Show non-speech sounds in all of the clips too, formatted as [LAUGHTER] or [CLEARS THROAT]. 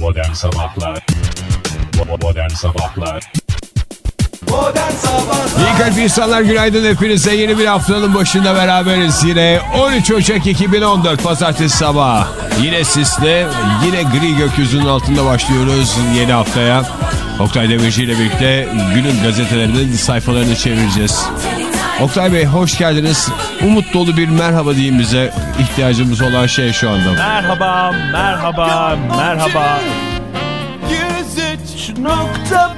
Modern Sabahlar. Bo- Modern Sabahlar. İyi kalp insanlar günaydın hepinize. Yeni bir haftanın başında beraberiz. Yine 13 Ocak 2014 Pazartesi sabahı. Yine sisli yine gri gökyüzünün altında başlıyoruz yeni haftaya. Oktay Demirci ile birlikte günün gazetelerinin sayfalarını çevireceğiz Oktay Bey hoş geldiniz umut dolu bir merhaba diyeyim bize ihtiyacımız olan şey şu anda Merhaba, merhaba, merhaba. nokta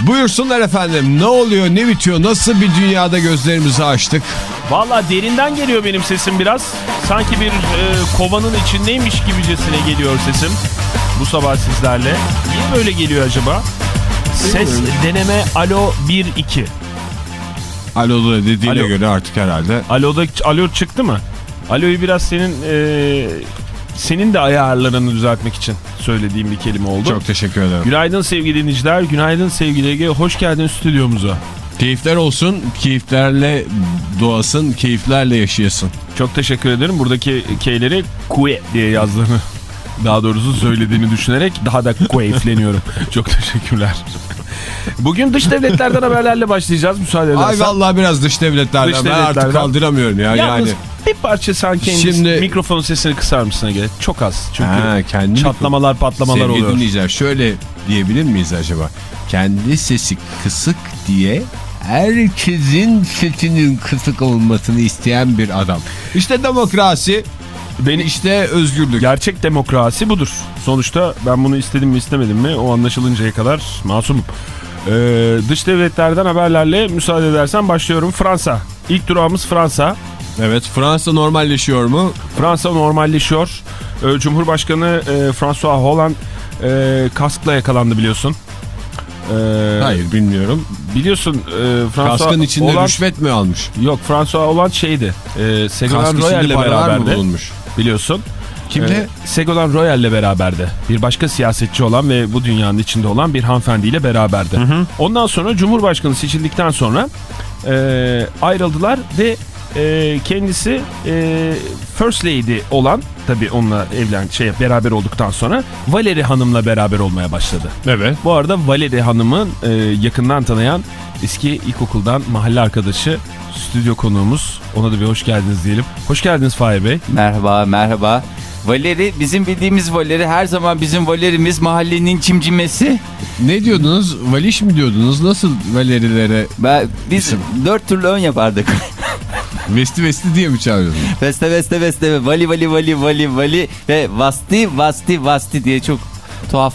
Buyursunlar efendim ne oluyor ne bitiyor nasıl bir dünyada gözlerimizi açtık Valla derinden geliyor benim sesim biraz. Sanki bir e, kovanın içindeymiş gibicesine geliyor sesim. Bu sabah sizlerle. Niye böyle geliyor acaba? Ses deneme alo 1-2. Alo da dediğine Alo. göre artık herhalde Alo'da alo çıktı mı? Alo'yu biraz senin e, senin de ayarlarını düzeltmek için söylediğim bir kelime oldu. çok teşekkür ederim. Günaydın sevgili dinleyiciler, günaydın sevgili Ege. Hoş geldin stüdyomuza. Keyifler olsun, keyiflerle doğasın, keyiflerle yaşayasın. Çok teşekkür ederim. Buradaki K'leri kue diye yazdığını daha doğrusu söylediğini düşünerek daha da keyifleniyorum. [LAUGHS] Çok teşekkürler. Bugün dış devletlerden haberlerle başlayacağız müsaade edersen. Ay vallahi biraz dış devletlerden Dış ben artık devletlerden. kaldıramıyorum ya Yalnız yani. bir parça sen kendi Şimdi- mikrofonun sesini kısar mısın Ege? Çok az. Çünkü Ha, kendi çatlamalar patlamalar Sevgili oluyor. dinleyiciler şöyle diyebilir miyiz acaba? Kendi sesi kısık diye herkesin sesinin kısık olmasını isteyen bir adam. İşte demokrasi, Beni işte özgürlük. Gerçek demokrasi budur. Sonuçta ben bunu istedim mi istemedim mi o anlaşılıncaya kadar masumum. Ee, dış devletlerden haberlerle müsaade edersen başlıyorum. Fransa. İlk durağımız Fransa. Evet Fransa normalleşiyor mu? Fransa normalleşiyor. Ee, Cumhurbaşkanı e, François Hollande e, kaskla yakalandı biliyorsun. Ee, Hayır bilmiyorum. Biliyorsun e, François Kaskın içinde Hollande, rüşvet mi almış? Yok François Hollande şeydi. E, paralar mı beraberdi. bulunmuş? Biliyorsun. Kimle? Ee, Ségolène Royal'le beraberdi. Bir başka siyasetçi olan ve bu dünyanın içinde olan bir hanımefendiyle beraberdi. Ondan sonra Cumhurbaşkanı seçildikten sonra e, ayrıldılar ve e, kendisi e, First Lady olan tabii onunla evlen şey beraber olduktan sonra Valérie Hanım'la beraber olmaya başladı. Evet. Bu arada Valérie Hanım'ın e, yakından tanıyan eski ilkokuldan mahalle arkadaşı stüdyo konuğumuz. Ona da bir hoş geldiniz diyelim. Hoş geldiniz Fahir Bey. Merhaba, merhaba. Valeri, bizim bildiğimiz Valeri her zaman bizim Valerimiz mahallenin cimcimesi. Ne diyordunuz? Valiş mi diyordunuz? Nasıl valerilere Ben, biz İsim. dört türlü ön yapardık. [LAUGHS] vesti vesti diye mi çağırıyordunuz? veste veste veste, vali vali vali vali vali ve vasti vasti vasti diye çok tuhaf.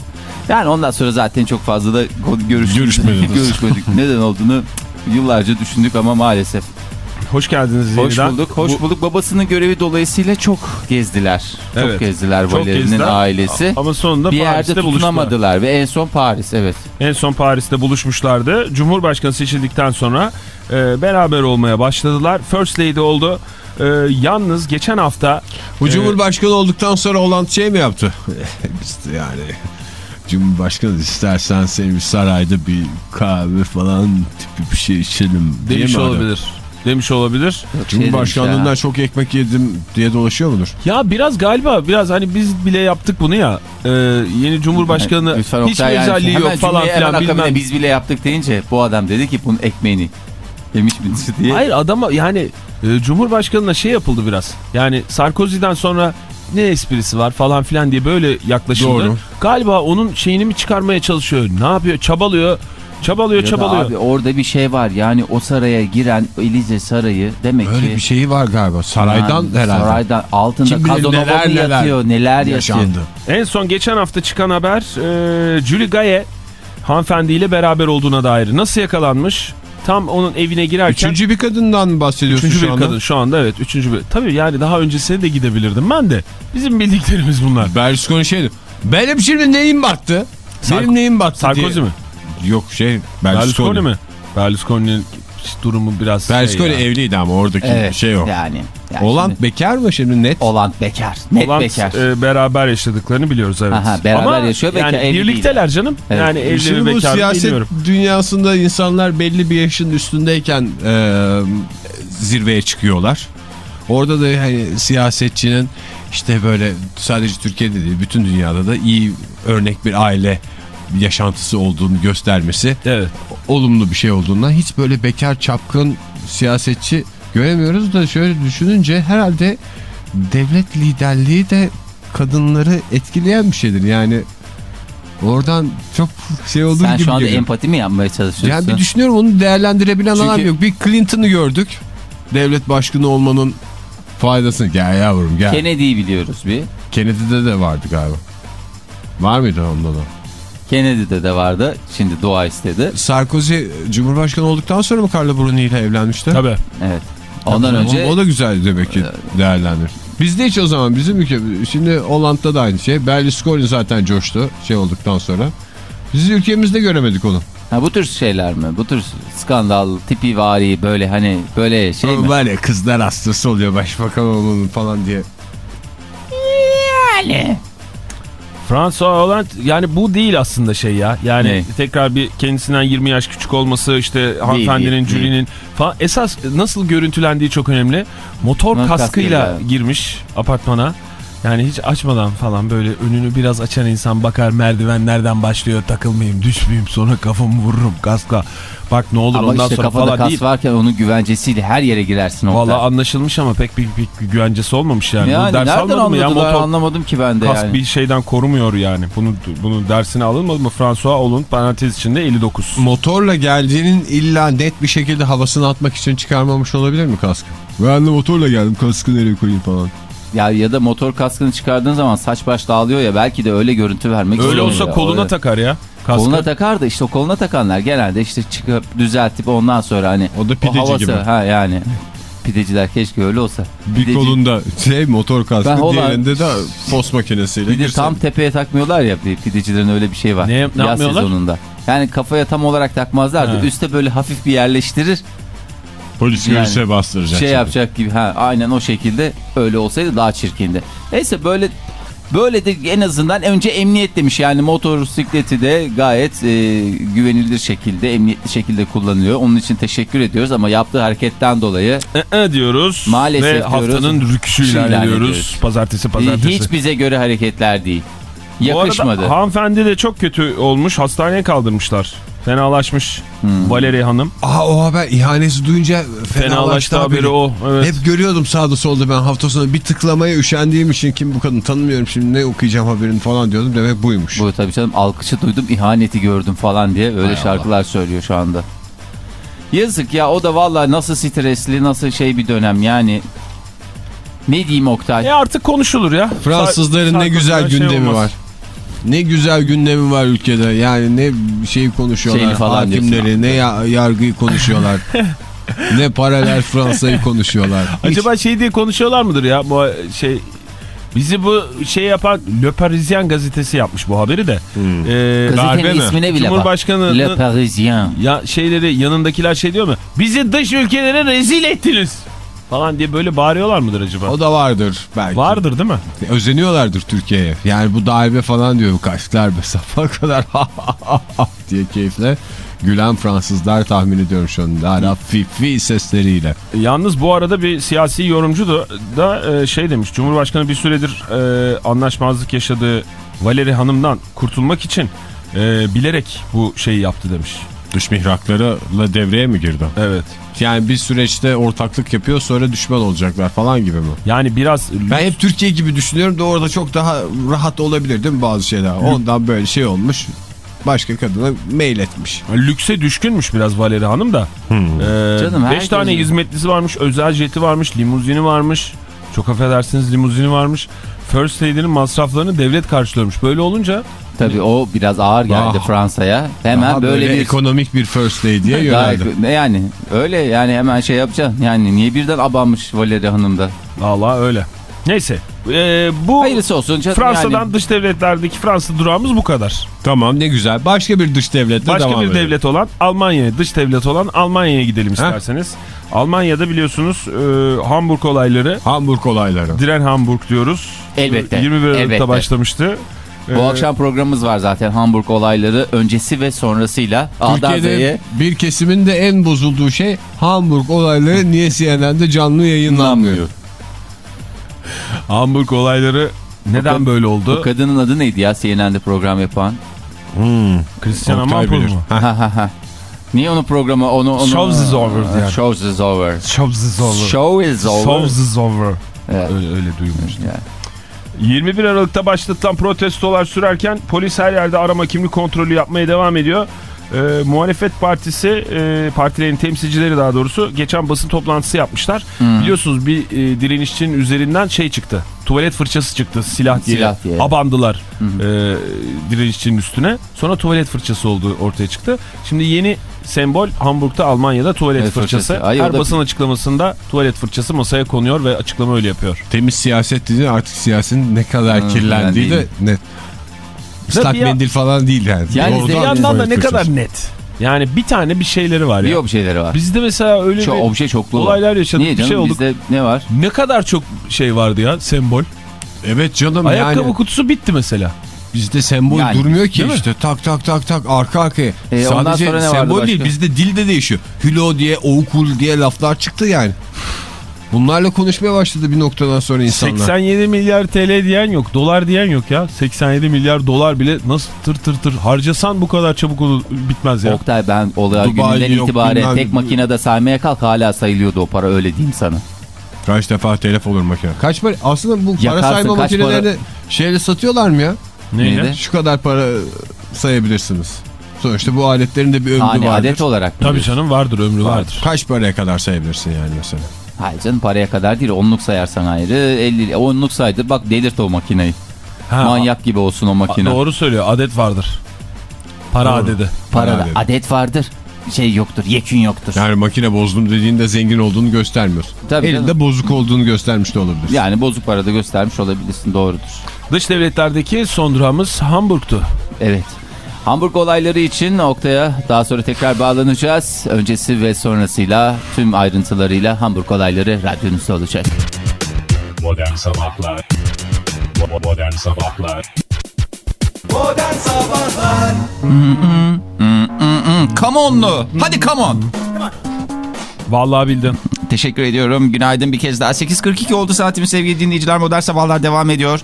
Yani ondan sonra zaten çok fazla da görüşmedik. Görüşmediniz. [LAUGHS] görüşmedik. Neden olduğunu yıllarca düşündük ama maalesef. Hoş geldiniz Hoş yeniden. bulduk, hoş Bu- bulduk. Babasının görevi dolayısıyla çok gezdiler. Çok Evet. gezdiler Çok Valeri'nin gezdiler. ailesi. Ama sonunda bir yerde Paris'te buluştular. tutunamadılar ve en son Paris evet. En son Paris'te buluşmuşlardı. Cumhurbaşkanı seçildikten sonra e, beraber olmaya başladılar. First Lady oldu. E, yalnız geçen hafta Bu e, Cumhurbaşkanı olduktan sonra Hollande şey mi yaptı? [LAUGHS] yani Cumhurbaşkanı istersen seni bir sarayda bir kahve falan tipi bir şey içelim demiş mi adam? olabilir. Demiş olabilir. Cumhurbaşkanlığından Şey çok ekmek yedim diye dolaşıyor mudur? Ya biraz galiba biraz hani biz bile yaptık bunu ya. E, yeni Cumhurbaşkanı Lütfen hiç yani özelliği hemen yok falan filan bilmem. Biz bile yaptık deyince bu adam dedi ki bunun ekmeğini yemiş midir diye. Hayır adama yani e, Cumhurbaşkanı'na şey yapıldı biraz. Yani Sarkozy'den sonra ne esprisi var falan filan diye böyle yaklaşıldı. Doğru. Galiba onun şeyini mi çıkarmaya çalışıyor? Ne yapıyor? Çabalıyor. Çabalıyor, Ya çabalıyor. Abi orada bir şey var yani o saraya giren Elize Sarayı demek Öyle ki. bir şeyi var galiba saraydan Yani herhalde. Saraydan altında Kim Kazanova neler neler yatıyor neler yaşandı. yatıyor. En son geçen hafta çıkan haber e, Julie Gaye hanımefendiyle beraber olduğuna dair. Nasıl yakalanmış? Tam onun evine girerken. Üçüncü bir kadından mı bahsediyorsun Üçüncü şu bir anda? kadın şu anda evet. Üçüncü bir. Tabii yani daha öncesine de gidebilirdim ben de. Bizim bildiklerimiz bunlar. Berlusconi şeydi. Benim şimdi neyim battı? Sark- Benim neyim battı Sarkozy diye. mi? Yok şey Berlusconi, Berlusconi. mi? Berlusconi'nin durumu biraz Berlusconi şey ya. evliydi ama oradaki Evet, şey o. Yani. yani Olan şimdi- bekar mı şimdi net? Olan bekar. Net Olan, bekar. e, beraber yaşadıklarını biliyoruz evet. Aha, beraber Ama yaşıyor, bekar, yani evli birlikteler canım. Evet. Yani evli Şimdi mi bu bekar siyaset bilmiyorum. dünyasında insanlar belli bir yaşın üstündeyken e, zirveye çıkıyorlar. Orada da hani siyasetçinin işte böyle sadece Türkiye'de değil bütün dünyada da iyi örnek bir aile yaşantısı olduğunu göstermesi Evet. olumlu bir şey olduğundan hiç böyle bekar çapkın siyasetçi göremiyoruz da şöyle düşününce herhalde devlet liderliği de kadınları etkileyen bir şeydir. Yani oradan çok şey olduğu Sen gibi şu anda geliyor. empati mi yapmaya çalışıyorsun? Yani bir düşünüyorum onu değerlendirebilen Çünkü- adam yok. Bir Clinton'ı gördük. Devlet başkanı olmanın faydasını. Gel yavrum gel. Kennedy'yi biliyoruz bir. Kennedy'de de vardı galiba. Var mıydı onda da? Kennedy'de de vardı. Şimdi dua istedi. Sarkozy Cumhurbaşkanı olduktan sonra mı Carla Bruni ile evlenmişti? Tabii. Evet. Ondan O- önce O, da güzel demek ki değerlendir. Bizde hiç o zaman bizim ülke şimdi Hollanda'da da aynı şey. Berlusconi zaten coştu şey olduktan sonra. Biz ülkemizde göremedik onu. ha, bu tür şeyler mi? Bu tür skandal, tipi vari böyle hani böyle şey mi? Böyle kızlar hastası oluyor başbakan olmanın falan diye. Yani. Fransa Hollande yani bu değil aslında şey ya. Yani Ne? tekrar bir kendisinden 20 yaş küçük olması işte hanımefendinin. Julie'nin falan. Esas nasıl görüntülendiği çok önemli. Motor Motor kaskıyla kaskıyla. girmiş apartmana. Yani hiç açmadan falan böyle önünü biraz açan insan bakar merdiven nereden başlıyor takılmayayım düşmeyeyim sonra kafamı vururum kaskla. Bak ne olur Ama ondan işte sonra kafada falan kas değil. varken onun güvencesiyle her yere girersin. Oktay. Valla anlaşılmış ama pek bir, bir, bir güvencesi olmamış yani. yani ders nereden mı ya motor anlamadım ki ben de Kask yani. bir şeyden korumuyor yani. Bunu bunu dersine alınmadı mı? François Hollande parantez içinde 59. Motorla geldiğinin illa net bir şekilde havasını atmak için çıkarmamış olabilir mi kaskı? Ben de motorla geldim kaskı nereye koyayım falan. Ya ya da motor kaskını çıkardığın zaman saç baş dağılıyor ya belki de öyle görüntü vermek Öyle olsa koluna Öyle. takar ya. Kaskı. Koluna takar da işte o koluna takanlar genelde işte çıkıp düzeltip ondan sonra hani O da pideci havası, gibi. Ha yani pideciler keşke öyle olsa. Bir Pideci- kolunda şey motor kaskı Ben olan- diğerinde de post makinesiyle Bir de girsen. tam tepeye takmıyorlar ya bir pidecilerin öyle bir şey var. Ne- ne Yaz yapmıyorlar? sezonunda. Yani kafaya tam olarak takmazlar da He. üste böyle hafif bir yerleştirir. Polis Yani görürse bastıracak. şey yapacak gibi. Ha aynen o şekilde öyle olsaydı daha çirkindi. Neyse böyle böyle de en azından önce emniyet demiş. Yani motosikleti de gayet e, güvenilir şekilde, emniyetli şekilde kullanılıyor. Onun için teşekkür ediyoruz ama yaptığı hareketten dolayı E, e diyoruz. Maalesef Ve diyoruz. haftanın rüküşü Rüküşü ilan ediyoruz. Pazartesi pazartesi. hiç bize göre hareketler değil. Bu Yakışmadı. arada hanımefendi de çok kötü olmuş. Hastaneye kaldırmışlar. Fenalaşmış Hmm. Valeri Hanım. Aa o haber ihanesi duyunca Fenalaştı haberi o. Evet. Hep görüyordum sağda solda ben hafta sonu bir tıklamaya üşendiğim için kim bu kadın tanımıyorum şimdi ne okuyacağım haberini falan diyordum demek buymuş. Bu tabii canım alkışı duydum ihaneti gördüm falan diye öyle Hay şarkılar söylüyor şu anda. Yazık ya o da vallahi nasıl stresli nasıl şey bir dönem yani. Ne diyeyim Oktay? E artık konuşulur ya. Fransızların Sa- ne güzel şey gündemi olmaz. var. Ne güzel gündemi var ülkede. Yani ne şeyi konuşuyorlar Şeyini falan hakimleri, ne ya- yargıyı konuşuyorlar. [LAUGHS] ne paralel Fransa'yı konuşuyorlar. Hiç. Acaba şey diye konuşuyorlar mıdır ya bu şey bizi bu şey yapan Le Parisien gazetesi yapmış bu haberi de. Hmm. Ee, Gazetenin darbe mi? ismine bile bak. Cumhurbaşkanı Le Parisien. ya şeyleri yanındakiler şey diyor mu? Bizi dış ülkelere rezil ettiniz falan diye böyle bağırıyorlar mıdır acaba? O da vardır belki. Vardır değil mi? Özeniyorlardır Türkiye'ye. Yani bu darbe falan diyor. Kaç darbe safa kadar diye keyifle gülen Fransızlar tahmin ediyorum şu anda. Hala fifi sesleriyle. Yalnız bu arada bir siyasi yorumcu da, da e, şey demiş. Cumhurbaşkanı bir süredir e, anlaşmazlık yaşadığı Valeri Hanım'dan kurtulmak için e, bilerek bu şeyi yaptı demiş. Dış mihraklarıyla devreye mi girdi? Evet. Yani bir süreçte ortaklık yapıyor sonra düşman olacaklar falan gibi mi? Yani biraz Ben hep Türkiye gibi düşünüyorum da orada çok daha rahat olabilir değil mi bazı şeyler? Ondan böyle şey olmuş. Başka kadına mail etmiş. lükse düşkünmüş biraz Valeri Hanım da. Hmm. Ee, Canım, beş tane hizmetlisi varmış, özel jeti varmış, limuzini varmış. Çok affedersiniz limuzini varmış. First Lady'nin masraflarını devlet karşılıyormuş. Böyle olunca Tabii o biraz ağır geldi Ah. Fransa'ya. Hemen Daha böyle, bir ekonomik bir first lady'ye yöneldi. yani öyle yani hemen şey yapacaksın. Yani niye birden abanmış Valeri Hanım da? valla öyle. Neyse. ee, bu Hayırlısı olsun canım Fransa'dan yani. dış devletlerdeki Fransız durağımız bu kadar. Tamam ne güzel. Başka bir dış devletle Başka devam bir edelim. devlet olan Almanya'ya, dış devlet olan Almanya'ya gidelim isterseniz. Almanya'da biliyorsunuz e, Hamburg olayları, Hamburg olayları. Diren Hamburg diyoruz. Elbette, 21 Aralık'ta elbette. başlamıştı. Bu Ee, akşam programımız var zaten Hamburg olayları öncesi ve sonrasıyla. Türkiye'de bir kesimin de en bozulduğu şey Hamburg olayları niye CNN'de canlı yayınlanmıyor. Hamburg olayları neden kadın- böyle Bu oldu? kadının adı neydi ya CNN'de program yapan? Christian Oktay Amanpour mu? Niye onun programı onu onu Shows is over diye. Shows is over. Shows is over. Show is over. Shows is over. Evet. Öyle, öyle duymuş. Yani. 21 Aralık'ta başlatılan protestolar sürerken polis her yerde arama kimlik kontrolü yapmaya devam ediyor. Ee, muhalefet partisi, e, partilerin temsilcileri daha doğrusu geçen basın toplantısı yapmışlar. Hmm. Biliyorsunuz bir e, direnişçinin üzerinden şey çıktı. Tuvalet fırçası çıktı silah diye. Silah diye. Abandılar e, direnişçinin üstüne. Sonra tuvalet fırçası olduğu ortaya çıktı. Şimdi yeni sembol Hamburg'da Almanya'da tuvalet Evet, fırçası. fırçası. Ay, Her da- basın açıklamasında tuvalet fırçası masaya konuyor ve açıklama öyle yapıyor. Temiz siyaset dediğin artık siyasetin ne kadar Hmm, kirlendiği de net. Islak ya- mendil falan değil yani. Yani bir yandan da ne kadar net. Yani bir tane bir şeyleri var Bir ya. bir şeyleri var. Bizde mesela öyle Şu bir obje çokluğu var. olaylar yaşadık. Niye bir canım şey olduk. bizde ne var? Ne kadar çok şey vardı ya sembol. Evet canım Ayakkabı yani kutusu bitti mesela. bizde sembol Yani, durmuyor ki işte tak tak tak tak arka arkaya. E, ondan Sadece sonra ne vardı sembol değil bizde dilde değişiyor. Hülo diye okul diye laflar çıktı yani. Bunlarla konuşmaya başladı bir noktadan sonra insanlar. 87 milyar TL diyen yok. Dolar diyen yok ya. 87 milyar dolar bile nasıl tır tır tır harcasan bu kadar çabuk olur, bitmez ya. Oktay ben olay Dubai gününden yok, itibaren bilmem- tek makinede saymaya kalk hala sayılıyordu o para öyle diyeyim sana. Kaç defa telef olur makine. Kaç para? Aslında bu para Yakarsın, sayma kaç makinelerini şeyle satıyorlar mı ya? Neyle? Neydi? Şu kadar para sayabilirsiniz. Sonuçta bu aletlerin de bir ömrü Hani vardır. adet olarak. Tabii canım vardır ömrü vardır. Kaç paraya kadar sayabilirsin yani mesela? Hayır canım paraya kadar değil onluk sayarsan ayrı 50 onluk saydır bak delirt o makineyi. Ha, Manyak gibi olsun o makine. Doğru söylüyor. Adet vardır. Para Doğru. adedi. Parada Para adet vardır. Şey yoktur yekün yoktur. Yani makine bozdum dediğinde zengin olduğunu göstermiyor. Tabii Elinde canım. bozuk olduğunu göstermiş de olabilir. Yani bozuk parada göstermiş olabilirsin doğrudur. Dış devletlerdeki son durağımız Hamburg'tu. Evet. Hamburg olayları için Oktay'a daha sonra tekrar bağlanacağız. Öncesi ve sonrasıyla tüm ayrıntılarıyla Hamburg olayları radyonuzda olacak. Modern Sabahlar Bo- Modern Sabahlar Come on'lu. Hadi come on. Vallahi bildim. Teşekkür ediyorum. Günaydın bir kez daha. 8.42 oldu saatimiz sevgili dinleyiciler. Modern Sabahlar devam ediyor.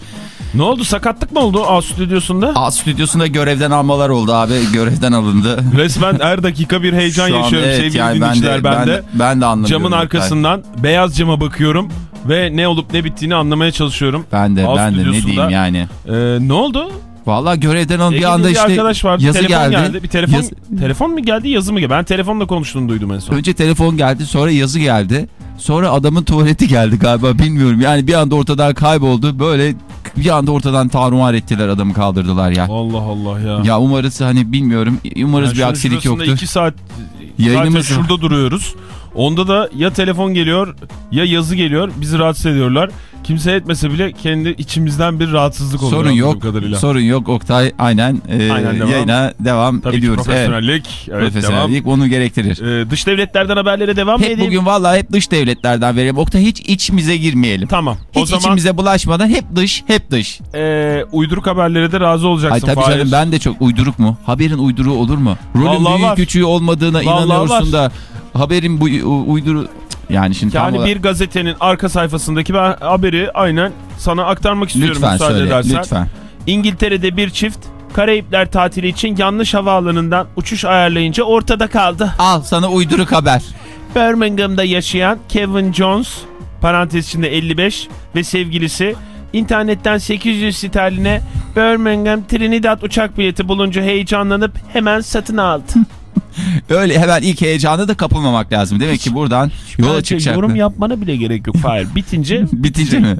ne oldu? Sakatlık mı oldu A stüdyosunda? A stüdyosunda görevden almalar oldu abi. Görevden alındı. Resmen her dakika bir heyecan Şu an yaşıyorum evet, sevgili yani dinleyiciler ben de. Ben de anlamıyorum. Camın arkasından beyaz cama bakıyorum ve ne olup ne bittiğini anlamaya çalışıyorum. Ben de A ben de ne diyeyim yani. Ee, ne oldu? Vallahi görevden alın bir anda işte arkadaş vardı. yazı telefon geldi. Bir telefon, Yaz- telefon mu geldi yazı mı geldi? Ben telefonla konuştuğunu duydum en son. Önce telefon geldi sonra yazı geldi. Sonra adamın tuvaleti geldi galiba bilmiyorum. Yani bir anda ortadan kayboldu. Böyle bir anda ortadan tarumar ettiler adamı kaldırdılar ya. Allah Allah ya. Ya umarız hani bilmiyorum. Umarız Yani bir aksilik yoktur. iki saat Yayınımız zaten şurada duruyoruz. Onda da ya telefon geliyor ya yazı geliyor. Bizi rahatsız ediyorlar. Kimse etmese bile kendi içimizden bir rahatsızlık oluyor. Sorun yok. Kadarıyla. Sorun yok Oktay. Aynen, e, Aynen devam. yayına devam Tabii ediyoruz. Evet, profesyonellik. Evet, profesyonellik onu gerektirir. devam. Ee, dış devletlerden haberlere devam Hep edeyim. bugün vallahi hep dış devletlerden verelim. Oktay hiç içimize girmeyelim. Tamam. Hiç o zaman içimize bulaşmadan hep dış, hep dış. e, uyduruk haberlere de razı olacaksın. Ay tabii Fahir. canım ben de çok uyduruk mu? Haberin uyduruğu olur mu? Rolün Vallahi büyük var. küçüğü olmadığına Vallahi inanıyorsun var. da haberin bu uyduru yani şimdi tam Yani olarak- bir gazetenin arka sayfasındaki ben haberi aynen sana aktarmak istiyorum lütfen müsaade söyle edersen. lütfen. İngiltere'de bir çift Karayipler tatili için yanlış havaalanından uçuş ayarlayınca ortada kaldı. Al sana uyduruk haber. Birmingham'da yaşayan Kevin Jones parantez içinde 55 ve sevgilisi internetten 800 sterline Birmingham Trinidad uçak bileti bulunca heyecanlanıp hemen satın aldı. [LAUGHS] [LAUGHS] Öyle hemen ilk heyecanı da kapılmamak lazım. Demek ki buradan yola Bence çıkacak. yorum yapmana bile gerek yok Fahir. [LAUGHS] Bitince Bitince mi?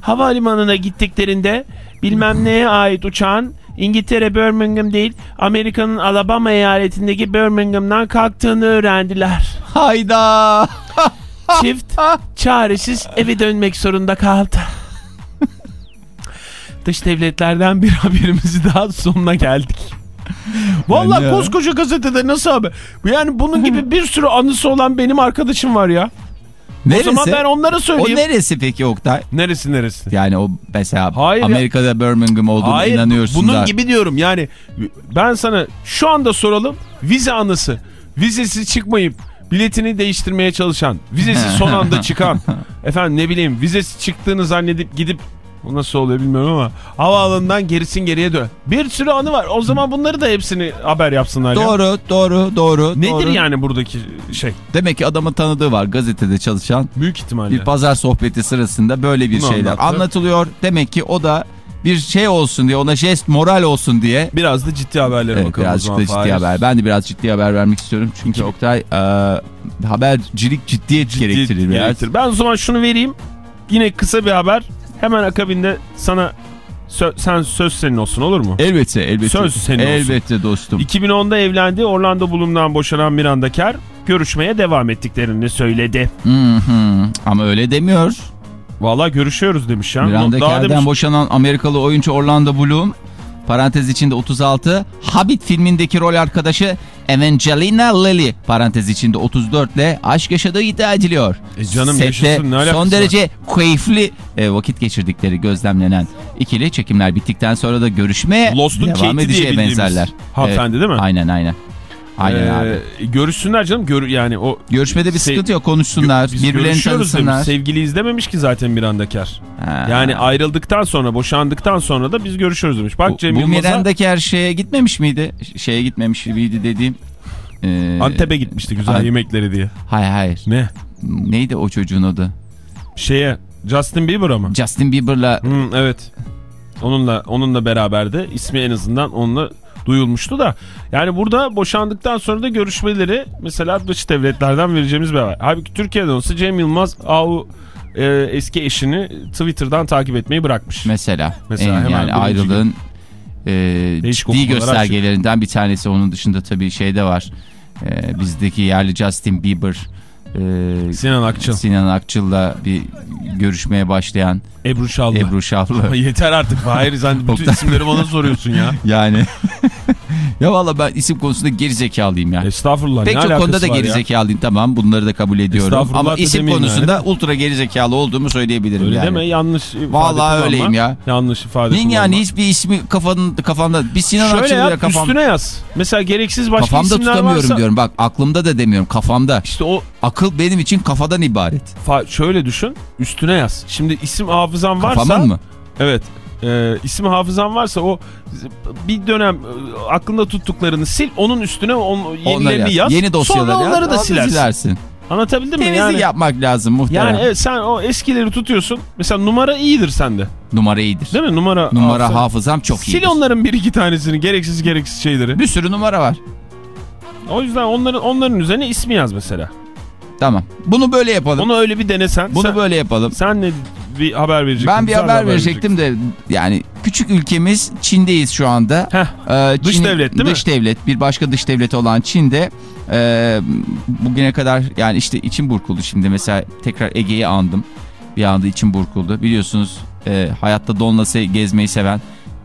havalimanına gittiklerinde bilmem neye ait uçağın İngiltere Birmingham değil Amerika'nın Alabama eyaletindeki Birmingham'dan kalktığını öğrendiler. Hayda. [LAUGHS] Çift çaresiz eve dönmek zorunda kaldı. Dış devletlerden bir haberimizi daha sonuna geldik. [LAUGHS] Vallahi Yani ya. koskoca gazetede nasıl haber? Yani bunun gibi bir sürü anısı olan benim arkadaşım var ya. Neresi? O zaman ben onlara O söyleyeyim. neresi peki Oktay? Neresi neresi? Yani o mesela Hayır ya. Amerika'da Birmingham olduğuna Hayır inanıyorsun bunun da. gibi diyorum yani ben sana şu anda soralım vize anısı. Vizesi çıkmayıp biletini değiştirmeye çalışan, vizesi son anda [LAUGHS] çıkan, efendim ne bileyim vizesi çıktığını zannedip gidip o nasıl oluyor bilmiyorum ama havaalanından gerisin geriye dön. Bir sürü anı var. O zaman bunları da hepsini haber yapsınlar ya. Doğru, doğru, doğru. Nedir doğru. yani buradaki şey? Demek ki adamın tanıdığı var gazetede çalışan. Büyük ihtimalle. Bir pazar sohbeti sırasında böyle bir Bunu şeyler anlattı. anlatılıyor. Demek ki o da bir şey olsun diye ona jest moral olsun diye. Biraz da ciddi haberlere Evet, bakalım o birazcık zaman. da ciddi haber. Ben de biraz ciddi haber vermek istiyorum. Çünkü Oktay e, habercilik ciddiyet Ciddi gerektirir gerektirir. Ben o zaman şunu vereyim. Yine kısa bir haber. Hemen akabinde sana sö- sen söz senin olsun olur mu? Elbette, elbette. Söz senin olsun. Elbette dostum. 2010'da evlendi. Orlando Bloom'dan boşanan Miranda Kerr görüşmeye devam ettiklerini söyledi. Hı hı. Ama öyle demiyor. Vallahi görüşüyoruz demiş ya. Miranda Kerr'den demiş. boşanan Amerikalı oyuncu Orlando Bloom parantez içinde 36 Hobbit filmindeki rol arkadaşı Evangelina Lilly parantez içinde 34 ile aşk yaşadığı iddia ediliyor. E canım Sette yaşasın, ne alakası son var? derece keyifli e, vakit geçirdikleri gözlemlenen ikili çekimler bittikten sonra da görüşmeye Lost'un devam Kate'i diye edeceği benzerler. hanımefendi değil mi? Aynen aynen. Aynen Ee, abi. Görüşsünler canım. Gör, yani o Görüşmede bir sıkıntı yok konuşsunlar. Birbirlerini tanısınlar. demiş. Sevgili izlememiş ki zaten Miranda Kerr. Ha. Yani ayrıldıktan sonra, boşandıktan sonra da biz görüşüyoruz demiş. Bak bu, Cem bu Yılmaz'a Miranda'ki her şeye gitmemiş miydi? Şeye gitmemiş miydi dediğim. Ee, Antep'e gitmişti güzel An- yemekleri diye. Hayır hayır. Ne? Neydi o çocuğun adı? Şeye Justin Bieber'a mı? Justin Bieber'la Hı, evet. Onunla onunla beraberdi. İsmi en azından onunla duyulmuştu da. Yani burada boşandıktan sonra da görüşmeleri mesela dış devletlerden vereceğimiz bir haber. Halbuki Türkiye'de olsa Cem Yılmaz Ahu e, eski eşini Twitter'dan takip etmeyi bırakmış. mesela. Mesela En- hemen yani ayrılığın e, ciddi göstergelerinden bir tanesi. Onun dışında tabii şey de var. E, bizdeki yerli Justin Bieber e, Sinan Akçıl, Sinan Akçıl'la bir görüşmeye başlayan Ebru Şallı. Ebru Şavlı. Ama Yeter artık Fahir sen bütün isimleri bana soruyorsun ya. [LAUGHS] Yani [LAUGHS] ya valla ben isim konusunda gerizekalıyım ya. Estağfurullah Pek çok konuda da gerizekalıyım tamam bunları da kabul ediyorum. Ama isim konusunda ultra gerizekalı olduğumu söyleyebilirim Öyle yani. deme yanlış ifade kullanma. öyleyim ya. Yanlış ifade kullanma. yani hiçbir ismi kafanın, kafanda bir Sinan Şöyle yap kafam, üstüne yaz. Mesela gereksiz başka kafamda isimler tutamıyorum varsa. diyorum. Bak aklımda da demiyorum kafamda. İşte o Akıl benim için kafadan ibaret. fa- şöyle düşün üstüne yaz. Şimdi isim hafızan varsa. Kafamın mı? Evet. E, isim hafızan varsa o bir dönem e, aklında tuttuklarını sil onun üstüne on, yenilerini yaz. Yeni dosyaları Sonra yaz, onları da onu silersin. Anlatabildim mi? Temizlik Yani, yapmak lazım muhtemelen. yani evet, sen o eskileri tutuyorsun. Mesela numara iyidir sende. Numara iyidir. Değil mi? Numara Numara hafızan- hafızam çok Sil iyidir. onların bir iki tanesini gereksiz gereksiz şeyleri. Bir sürü numara var. O yüzden onların onların üzerine ismi yaz mesela. Tamam. Bunu böyle yapalım. Onu öyle bir denesen. Bunu sen, böyle yapalım. sen ne bir haber verecektin? Ben bir Güzel haber verecektim de yani küçük ülkemiz Çin'deyiz şu anda. Heh, Ee, Dış devlet değil mi? Dış devlet bir başka dış devlet olan Çin'de e, bugüne kadar yani işte içim burkuldu şimdi mesela tekrar Ege'yi andım. Bir anda içim burkuldu. Biliyorsunuz e, hayatta donla gezmeyi seven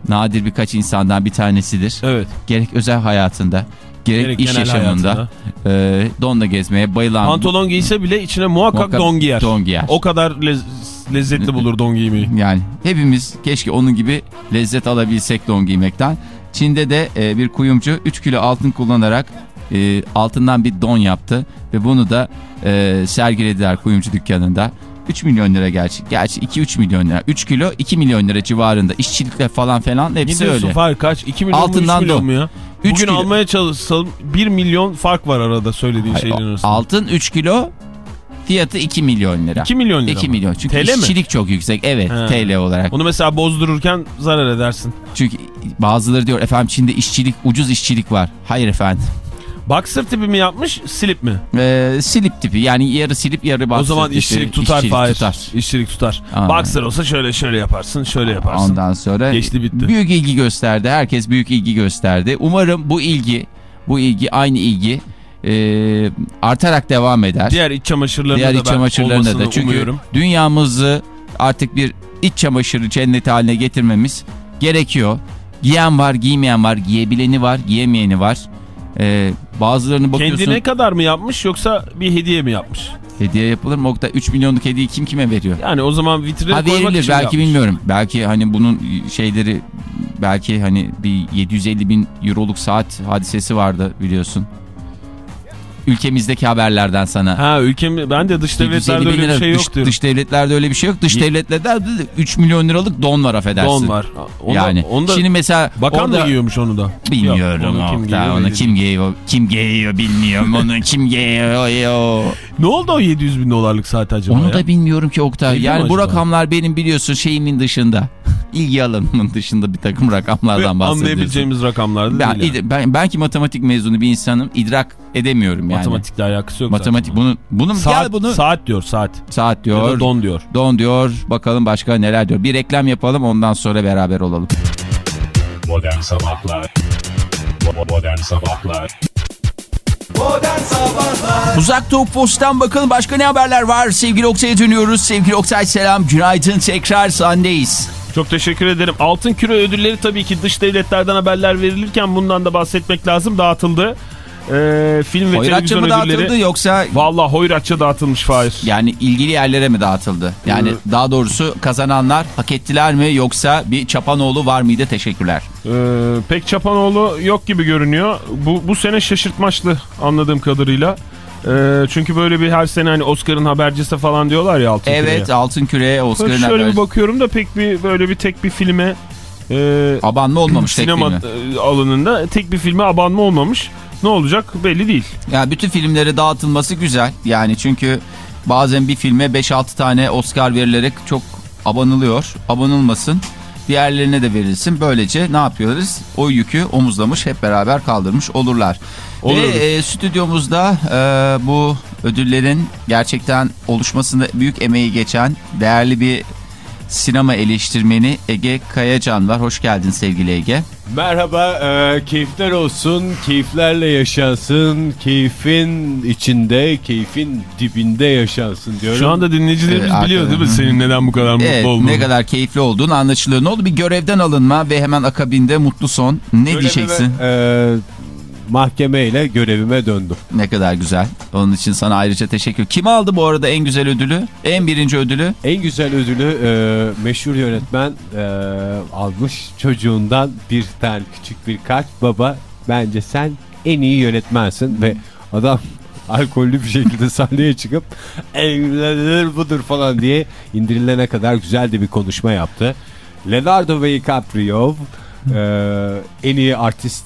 nadir birkaç insandan bir tanesidir. evet. Gerek özel hayatında gerek, Gerek iş yaşamında hayatında. e, donla gezmeye bayılan Pantolon giyse bile içine muhakkak, Muhakkak don giyer. don giyer. O kadar lez- lezzetli bulur don giymeyi. Yani hepimiz keşke onun gibi lezzet alabilsek don giymekten. Çin'de de e, bir kuyumcu 3 kilo altın kullanarak e, altından bir don yaptı ve bunu da e, sergilediler kuyumcu dükkanında. 3 milyon lira gerçi. Gerçi 2-3 milyon lira. 3 kilo 2 milyon lira civarında. İşçilikle falan falan Ne hepsi öyle. Fahir kaç? 2 milyon Altından mu 3 milyon mu ya? Üç Bugün kilo. almaya çalışsam 1 milyon fark var arada söylediğin Hayır, şeylerin arasında. altın 3 kilo fiyatı 2 milyon lira. 2 milyon lira 2 mı? milyon. Çünkü TL mi? işçilik çok yüksek. Evet He. TL olarak. Onu mesela bozdururken zarar edersin. Çünkü bazıları diyor efendim Çin'de işçilik ucuz işçilik var. Hayır efendim. Boxer tipi mi yapmış slip mi? Ee, silip tipi yani yarı silip yarı bastı. o zaman tipi. işçilik tutar İşçilik Fahir. tutar. İşçilik tutar. Aynen. Boxer olsa şöyle şöyle yaparsın şöyle yaparsın. Ondan sonra Geçti bitti. büyük ilgi gösterdi. Herkes büyük ilgi gösterdi. Umarım bu ilgi bu ilgi aynı ilgi e, artarak devam eder. Diğer iç çamaşırlarına Diğer da iç çamaşırlarına da. Çünkü umuyorum. dünyamızı artık bir iç çamaşırı cenneti haline getirmemiz gerekiyor. Giyen var, giymeyen var, giyebileni var, giyemeyeni var. Ee, bazılarını bakıyorsun Kendine kadar mı yapmış yoksa bir hediye mi yapmış? hediye yapılır mı? Oktay 3 milyonluk hediye kim kime veriyor? Yani o zaman vitrine Ha koymak verilir için belki yapmış. bilmiyorum. Belki hani bunun şeyleri belki hani bir 750 bin euroluk saat hadisesi vardı biliyorsun. Ülkemizdeki haberlerden sana. Ha ülkem ben de dış devletlerde 750 bin öyle bir şey dış, yok diyorum. dış devletlerde öyle bir şey yok. Dış devletlerde de 3 milyon liralık don var affedersin. Don var. Onda, yani onda şimdi mesela bakan orada, da giyiyormuş onu da. Bilmiyorum Yok, onu kim giyiyor onu kim giyiyor, kim giyiyor bilmiyorum onu [LAUGHS] kim giyiyor. Ne oldu o 700 bin dolarlık saat acaba Onu ya? da bilmiyorum ki Oktay. Yani bu acaba? rakamlar benim biliyorsun şeyimin dışında. İlgi alanımın dışında bir takım rakamlardan bahsediyorsun. anlayabileceğimiz rakamlarda Ben, değil. yani. ben, ben ki matematik mezunu bir insanım idrak edemiyorum yani. Matematikle alakası yok Matematik zaten. bunu bunun Saat, bunu saat diyor saat. saat Ya diyor. da don diyor. Don diyor. Bakalım başka neler diyor. Bir reklam yapalım ondan sonra beraber olalım. Modern Sabahlar Modern Sabahlar Uzak Doğu Post'tan bakalım başka ne haberler var. Sevgili Oktay'a dönüyoruz. Sevgili Oktay selam. Günaydın tekrar sendeyiz. Çok teşekkür ederim. Altın Küre ödülleri tabii ki dış devletlerden haberler verilirken bundan da bahsetmek lazım. Dağıtıldı. Ee, film ve Hoyratça televizyon mı dağıtıldı ödülleri. yoksa Valla hoyratça dağıtılmış Fahir. yani ilgili yerlere mi dağıtıldı? Yani Ee, daha doğrusu kazananlar hak ettiler mi yoksa bir çapanoğlu var mıydı? Teşekkürler. Ee, pek Çapanoğlu yok gibi görünüyor. Bu, bu sene şaşırtmaçlı anladığım kadarıyla. Ee, çünkü böyle bir her sene hani Oscar'ın habercisi falan diyorlar ya Altın Evet Küre'ye. Altın Küre, Oscar'ın Şöyle haber- bir bakıyorum da pek bir böyle bir tek bir filme e, Abanma olmamış tek sinema filmi. e, alanında tek bir filme abanma olmamış. Ne olacak belli değil. Ya bütün filmlere dağıtılması güzel. Yani çünkü bazen bir filme 5-6 tane Oscar verilerek çok abanılıyor. Abanılmasın. Diğerlerine de verilsin. Böylece ne yapıyoruz? O yükü omuzlamış hep beraber kaldırmış olurlar. Oluruz. Ve e, stüdyomuzda e, bu ödüllerin gerçekten oluşmasında büyük emeği geçen değerli bir sinema eleştirmeni Ege Kayacan var. Hoş geldin sevgili Ege. Merhaba, e, keyifler olsun, keyiflerle yaşansın, keyfin içinde, keyfin dibinde yaşansın diyorum. Şu anda dinleyicilerimiz Ee, biliyor değil mi senin neden bu kadar mutlu Evet, olduğunu? ne kadar keyifli olduğun anlaşılıyor. Ne oldu? Bir görevden alınma ve hemen akabinde mutlu son. Ne Görevime, diyeceksin? e, mahkemeyle görevime döndüm. Ne kadar güzel. Onun için sana ayrıca teşekkür. Kim aldı bu arada en güzel ödülü? En birinci ödülü? En güzel ödülü e, meşhur yönetmen e, almış çocuğundan bir tane küçük bir kart. Baba bence sen en iyi yönetmensin ve adam [LAUGHS] alkollü bir şekilde sahneye çıkıp en güzelleri budur falan diye indirilene kadar güzel de bir konuşma yaptı. Leonardo DiCaprio e, en iyi artist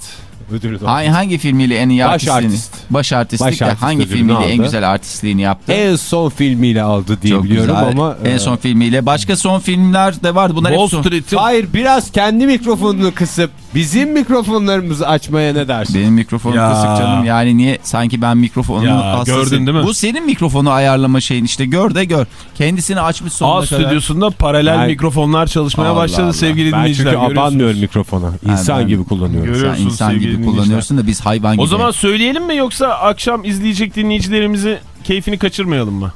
ödülünü Hangi, hangi filmiyle en iyi Baş artistliğini? artist. Baş artistlik Baş de artist hangi filmiyle en aldı. güzel artistliğini yaptı? en son filmiyle aldı diye Çok biliyorum güzel. ama en e, son filmiyle. Başka son filmler de var. Bunlar hep Wall son. Street'in Hayır biraz kendi mikrofonunu kısıp bizim mikrofonlarımızı açmaya ne dersin? Benim mikrofonum Ya. kısık canım. Yani niye? Sanki ben mikrofonumun hastasıyım. gördün değil mi? Bu senin mikrofonu ayarlama şeyin işte. Gör de gör. Kendisini açmış sonuna A kadar. stüdyosunda paralel Ben- mikrofonlar çalışmaya Allah başladı Allah. sevgili Ben dinleyiciler. çünkü görüyorsunuz. abanmıyorum mikrofona. İnsan ben- gibi kullanıyorum. Görüyorsunuz insan sevgili gibi dinleyiciler. kullanıyorsun da biz hayvan gibi. O zaman söyleyelim mi yoksa akşam izleyecek dinleyicilerimizi keyfini kaçırmayalım mı?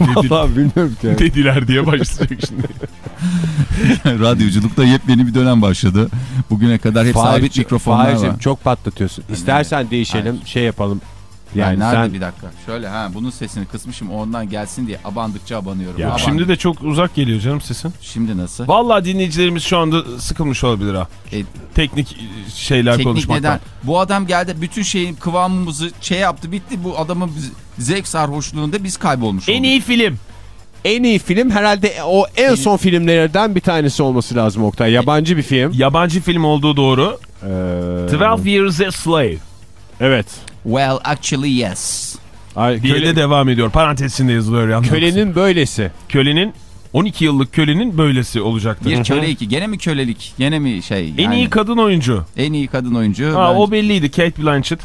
[LAUGHS] Vallahi bilmiyorum ki. [LAUGHS] dediler diye başlayacak şimdi. [LAUGHS] Radyoculukta yepyeni bir dönem başladı. Bugüne kadar hep sabit Fahir'cim- mikrofonlar Fahir'cim var. çok patlatıyorsun. İstersen değişelim şey yapalım. Yani Yani nerede sen bir dakika? Şöyle ha bunun sesini kısmışım ondan gelsin diye abandıkça abanıyorum. Ya Aban- Şimdi de çok uzak geliyor canım sesin. Şimdi nasıl? Vallahi dinleyicilerimiz şu anda sıkılmış olabilir ha. E, Teknik şeyler teknik konuşmaktan. neden? Bu adam geldi bütün şeyin kıvamımızı şey yaptı bitti. Bu adamın zevk sarhoşluğunda biz kaybolmuş En olduk. iyi film. en iyi film herhalde o en son filmlerden bir tanesi olması lazım Oktay. Yabancı bir film. Yabancı film olduğu doğru. Ee, 12 Years a Slave Evet. Well actually yes. Ay, köle- de devam ediyor. Parantezinde yazılıyor yalnız. kölenin böylesi. Kölenin 12 yıllık kölenin böylesi olacaktır. Bir köle iki. Gene mi kölelik? Gene mi şey? En yani iyi kadın oyuncu. en iyi kadın oyuncu. Ha, bence- o belliydi. Kate Blanchett.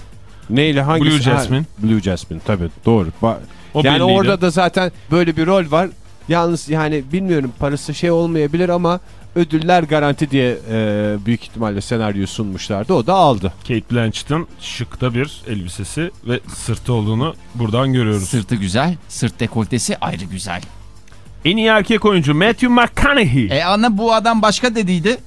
Neyle hangisi? Blue Jasmine. Ha, Blue Jasmine tabii doğru. Ba- O yani belliydi. orada da zaten böyle bir rol var. Yalnız yani bilmiyorum parası şey olmayabilir ama ödüller garanti diye e, büyük ihtimalle senaryo sunmuşlardı. O da aldı. Kate Blanchett'ın şıkta bir elbisesi ve sırtı olduğunu buradan görüyoruz. Sırtı güzel. Sırt dekoltesi ayrı güzel. En iyi erkek oyuncu Matthew McConaughey. E ana bu adam başka dediydi.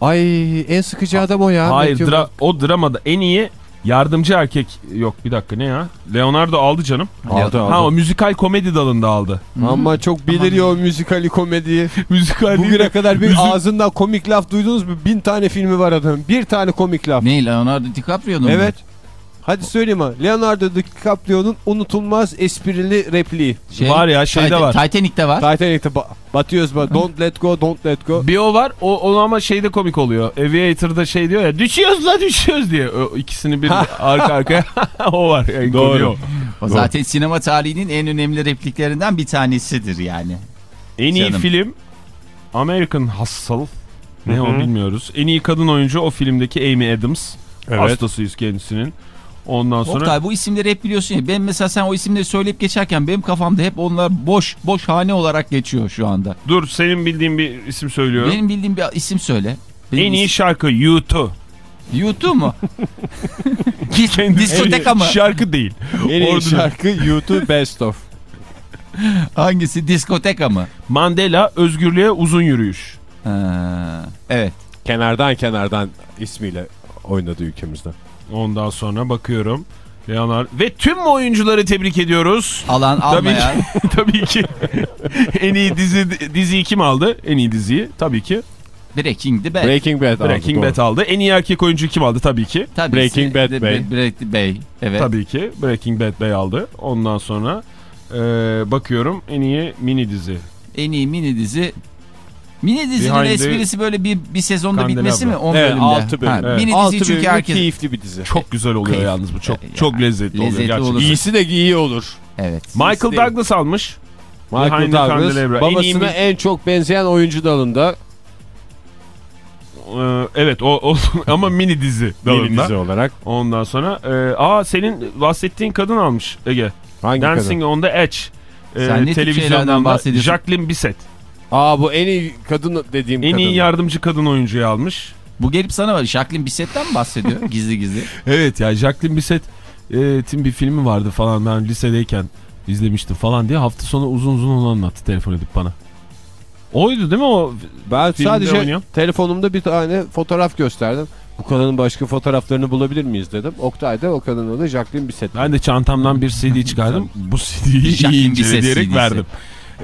Ay en sıkıcı adam o ya. Hayır Matthew dra- o dramada en iyi yardımcı erkek yok bir dakika ne ya? Leonardo aldı canım. Aldı, aldı. Ha o müzikal komedi dalında aldı. Ama çok bilir ya o müzikali komediyi. [LAUGHS] müzikal Bugüne kadar bir Müzik- ağzından komik laf duydunuz mu? Bin tane filmi var adamın. Bir tane komik laf. Ne Leonardo DiCaprio'nun mu? Hadi söyleyeyim ha. Leonardo DiCaprio'nun unutulmaz esprili repliği. Şey, Var ya, şeyde Titan- var. Titanic'te var. Titanic'te ba- batıyoruz bak. Don't let go, don't let go. Bir o var. O, o ama şeyde komik oluyor. Aviator'da şey diyor ya düşüyoruz la düşüyoruz diye. O ikisini bir [LAUGHS] arka arkaya [LAUGHS] o var. Yani Doğru. O zaten sinema tarihinin en önemli repliklerinden bir tanesidir yani. En iyi Canım. film American Hustle. Ne Hı o hı. bilmiyoruz. En iyi kadın oyuncu o filmdeki Amy Adams. Evet. Hastasıyız kendisinin. Ondan sonra Oktay bu isimleri hep biliyorsun ya. Ben mesela sen o isimleri söyleyip geçerken benim kafamda hep onlar boş boş hane olarak geçiyor şu anda. dur senin bildiğin bir isim söylüyorum. Benim bildiğim bir isim söyle. Benim en iyi isim- şarkı U2. YouTube mu? [LAUGHS] Dis- Diskoteka mı? Şarkı değil. En iyi şarkı YouTube Best Of. Hangisi? Diskoteka mı? Mandela özgürlüğe uzun yürüyüş. Ha, evet. Kenardan kenardan ismiyle oynadı ülkemizde. Ondan sonra bakıyorum. Leonardo ve tüm oyuncuları tebrik ediyoruz. Alan Tabii almayan. ki, [LAUGHS] tabii ki. [LAUGHS] en iyi dizi diziyi kim aldı? En iyi diziyi tabii ki. Breaking the Bad. Breaking Bad aldı. Breaking. Bad aldı. En iyi erkek oyuncu kim aldı? Tabii ki. Tabii Breaking ki- Bad Bey. Bre- Breaking Bey. Evet. Tabii ki Breaking Bad Bey aldı. Ondan sonra e, bakıyorum en iyi mini dizi. En iyi mini dizi. Mini dizinin Behind esprisi böyle bir, bir sezonda Candelabra. bitmesi mi? 10 Evet, bölümde. altı bölüm. Ha, Evet. Mini Altı dizi çünkü herkes... keyifli bir dizi. Çok güzel oluyor Keyif. yalnız bu. Çok Ya, çok lezzetli, oluyor lezzetli gerçekten. olur. İyisi de iyi olur. Evet. Michael değil. Douglas almış. Michael Behind Douglas. En babasına mi- en çok benzeyen oyuncu dalında Ee, evet o, o [LAUGHS] ama mini dizi mini dalında. dizi olarak. Ondan sonra e, aa senin bahsettiğin kadın almış Ege. Hangi Dancing kadın? on the Edge. Ee, Sen ne televizyondan bahsediyorsun? Jacqueline Bisset. Aa bu en iyi kadın dediğim En kadın. iyi yardımcı kadın oyuncuyu almış. Bu gelip sana var. Jacqueline Bisset'ten mi bahsediyor? [LAUGHS] gizli gizli. Evet ya Jacqueline Bisset e, Tim bir filmi vardı falan ben lisedeyken izlemiştim falan diye hafta sonu uzun uzun onu anlattı telefon edip bana. Oydu değil mi o? Ben sadece oynuyor. telefonumda bir tane fotoğraf gösterdim. Bu kadının başka fotoğraflarını bulabilir miyiz dedim. Oktay da o kadının adı Jacqueline Bisset. Ben de çantamdan bir CD [LAUGHS] çıkardım. Bu CD'yi iyi incele Bisset diyerek CD'si. verdim.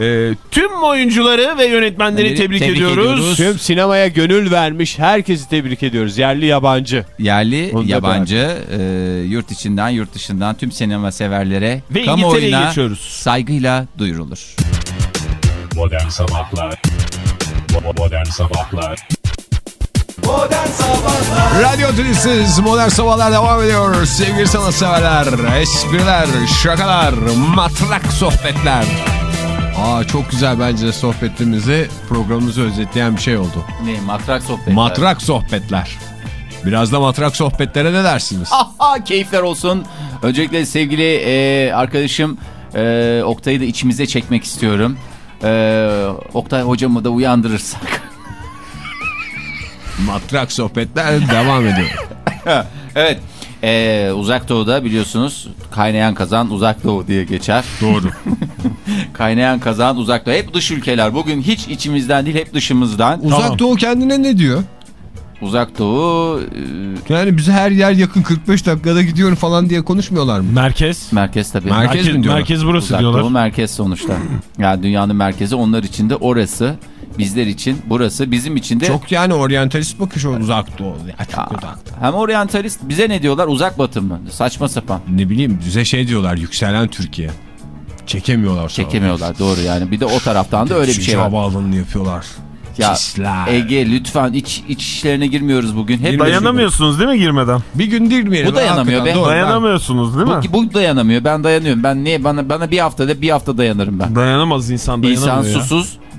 E, tüm oyuncuları ve yönetmenleri tebrik, Tebrik ediyoruz. ediyoruz. Tüm sinemaya gönül vermiş herkesi tebrik ediyoruz. Yerli yabancı. Yerli, Onu yabancı, e, yurt içinden, yurt dışından tüm sinema severlere Ve kamuoyuna geçiyoruz. saygıyla duyurulur. Modern Sabahlar Bo- Modern Sabahlar Radyo Tülesiz Modern Sabahlar devam ediyor. Sevgili sanatseverler, espriler, şakalar, matrak sohbetler. Aa çok güzel bence sohbetimizi, programımızı özetleyen bir şey oldu. Ne matrak sohbetler. Matrak sohbetler. Biraz da matrak sohbetlere ne dersiniz? Aha keyifler olsun. Öncelikle sevgili e, arkadaşım e, Oktay'ı da içimize çekmek istiyorum. E, Oktay hocamı da uyandırırsak. matrak sohbetler devam ediyor. [LAUGHS] evet. E, uzak Doğu'da biliyorsunuz kaynayan kazan uzak Doğu diye geçer. Doğru. [LAUGHS] Kaynayan kazan uzak Doğu. Hep dış ülkeler. Bugün hiç içimizden değil hep dışımızdan. Uzak Tamam. Doğu kendine ne diyor? Uzak Doğu e, Yani bize her yer yakın 45 dakikada gidiyorum falan diye konuşmuyorlar mı? Merkez. merkez tabii. Merkez Merkez, mi diyorlar? merkez burası Uzak diyorlar. Doğu merkez sonuçta. yani dünyanın merkezi onlar için de orası. Bizler için burası. Bizim için de Çok yani oryantalist bakış o uzak Doğu. Ya çok Aa, uzak. hem oryantalist bize ne diyorlar uzak batı mı? Saçma sapan. Ne bileyim bize şey diyorlar yükselen Türkiye. Çekemiyorlar sonra. Çekemiyorlar doğru yani. Bir de o taraftan da öyle bir şey var. havaalanını yapıyorlar. Ya Pisler. Ege lütfen iç, iç işlerine girmiyoruz bugün. Hep Dayanamıyorsunuz değil mi girmeden? Bir gün girmeyelim. Bu dayanamıyor be. doğru. Dayanamıyorsunuz değil mi? Bu, bu dayanamıyor. Ben dayanıyorum. Ben niye bana bana bir haftada bir hafta dayanırım ben. Dayanamaz insan dayanamıyor İnsan ya.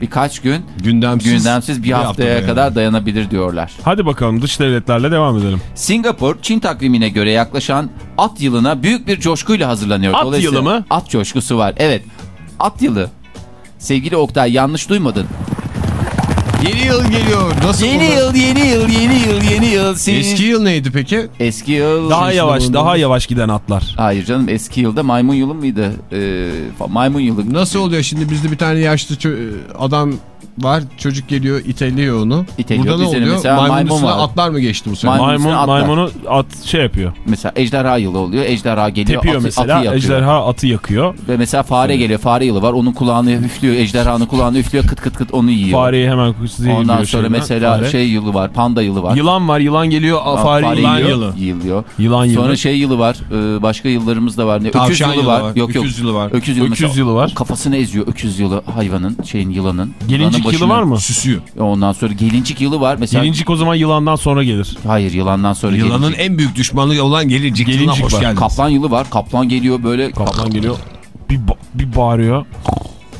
Birkaç gün gündemsiz, gündemsiz bir, haftaya hafta kadar dayanabilir diyorlar. Hadi bakalım dış devletlerle devam edelim. Singapur Çin takvimine göre yaklaşan at yılına büyük bir coşkuyla hazırlanıyor. At yılı mı? At coşkusu var. Evet. At yılı. Sevgili Oktay yanlış duymadın. Yeni yıl geliyor. Nasıl Yeni olur? yıl, yeni yıl, yeni yıl, yeni yıl. Senin... Eski yıl neydi peki? Eski yıl. Daha yavaş, daha yavaş giden atlar. Hayır canım eski yılda maymun yılı mıydı? Ee, maymun yılı. Nasıl oluyor şimdi bizde bir tane yaşlı adam var. Çocuk geliyor iteliyor onu. İteliyor. Burada ne oluyor? mesela Maymun maymun üstüne var. atlar mı geçti bu sefer? Maymun Maymun, maymunu at şey yapıyor. Mesela ejderha yılı oluyor. Ejderha geliyor Tepiyor atı, mesela. atı yakıyor. ejderha atı yakıyor. Ve mesela fare geliyor. Fare yılı var. Onun kulağını üflüyor. Ejderhanın kulağını üflüyor. Kıt kıt kıt onu yiyor. Fareyi hemen zehirliyor. Ondan sonra şeyden. mesela Fare. şey yılı var. Panda yılı var. Yılan var. Yılan geliyor. Aa, fare, fare yılan yiyor, yılı. Yığılıyor. Yılan yılı. Sonra şey yılı var. Ee, başka yıllarımız da var. Ne? Öküz yılı yılı var. var, Yok yok. öküz yılı var. Öküz yılı, yılı var. Kafasını eziyor öküz yılı hayvanın şeyin yılanın. Gelincik Yılanın yılı var mı? Süsüyor. Ondan sonra gelincik yılı var. Mesela Gelincik o zaman yılandan sonra gelir. Hayır yılandan sonra Yılanın gelincik. en büyük düşmanı olan gelincik. Gelincik Yılına hoş var. geldiniz. Kaplan yılı var. Kaplan geliyor böyle. Kaplan geliyor. Bir, ba- bir bağırıyor.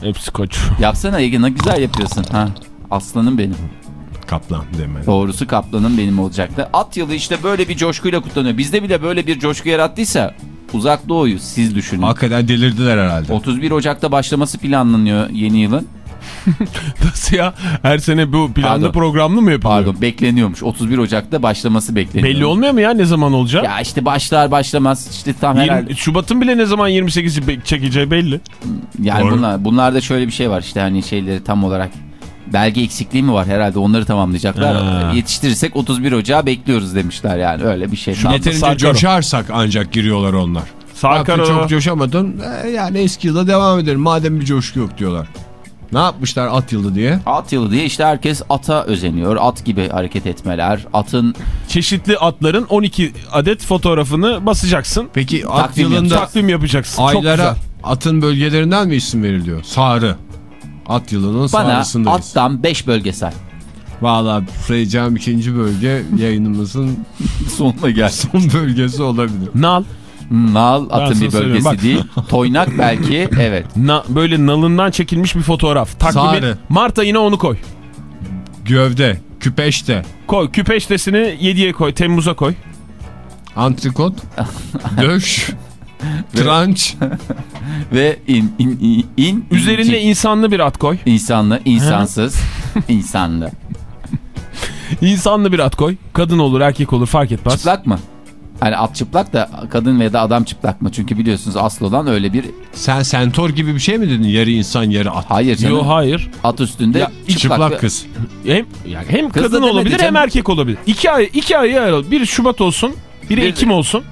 Hepsi kaçıyor. [LAUGHS] Yapsana Ege ne güzel yapıyorsun. Ha. Aslanım benim. Kaplan deme. Doğrusu kaplanım benim olacaktı. At yılı işte böyle bir coşkuyla kutlanıyor. Bizde bile böyle bir coşku yarattıysa uzak doğuyu siz düşünün. Hakikaten delirdiler herhalde. 31 Ocak'ta başlaması planlanıyor yeni yılın. [LAUGHS] Nasıl ya? Her sene bu planlı Pardon. programlı mı yapılıyor? Pardon bekleniyormuş. 31 Ocak'ta başlaması bekleniyor. Belli olmuyor mu ya ne zaman olacak? Ya işte başlar başlamaz işte tam Yirmi- herhalde. Şubat'ın bile ne zaman 28'i be- çekeceği belli. Yani Doğru. bunlar, bunlarda şöyle bir şey var işte hani şeyleri tam olarak belge eksikliği mi var herhalde onları tamamlayacaklar. Ha. Yetiştirirsek 31 Ocağı bekliyoruz demişler yani öyle bir şey. Tam- Yeterince coşarsak ancak giriyorlar onlar. Sarkar çok coşamadın. e, yani eski yılda devam edelim. Madem bir coşku yok diyorlar. Ne yapmışlar at yılı diye? At yılı diye işte herkes ata özeniyor. At gibi hareket etmeler. Atın Çeşitli atların 12 adet fotoğrafını basacaksın. Peki at Takvim yılında Takvim yapacaksın. Çok aylara güzel. atın bölgelerinden mi isim veriliyor? Sarı. At yılının bana sarısındayız. attan 5 bölge say. Valla sayacağım ikinci bölge yayınımızın [LAUGHS] Sonuna gel. son bölgesi olabilir. Nal. Nal atın bir bölgesi bak. değil. [LAUGHS] Toynak belki evet. Na, böyle nalından çekilmiş bir fotoğraf. Takvimi. Mart ayına onu koy. Gövde, küpeşte, Koy. Küpeştesini 7'ye koy. Temmuz'a koy. antrikot, [LAUGHS] döş, tranç, [LAUGHS] Ve in in in, in Üzerinde in- insanlı bir at koy. insanlı, insansız, insanlı. İnsanlı bir at koy. Kadın olur, erkek olur fark etmez. Çıplak mı? Hani at çıplak da kadın veya da adam çıplak mı? Çünkü biliyorsunuz asıl olan öyle bir Sen sentor gibi bir şey mi dedin? Yarı insan yarı at. hayır canım. Yo hayır. At üstünde Ya, çıplak. Çıplak kız. Hem, yani hem Kız kadın olabilir hem erkek olabilir. İki ay, iki ay ayrıl. Biri Şubat olsun, biri Bir- Ekim olsun.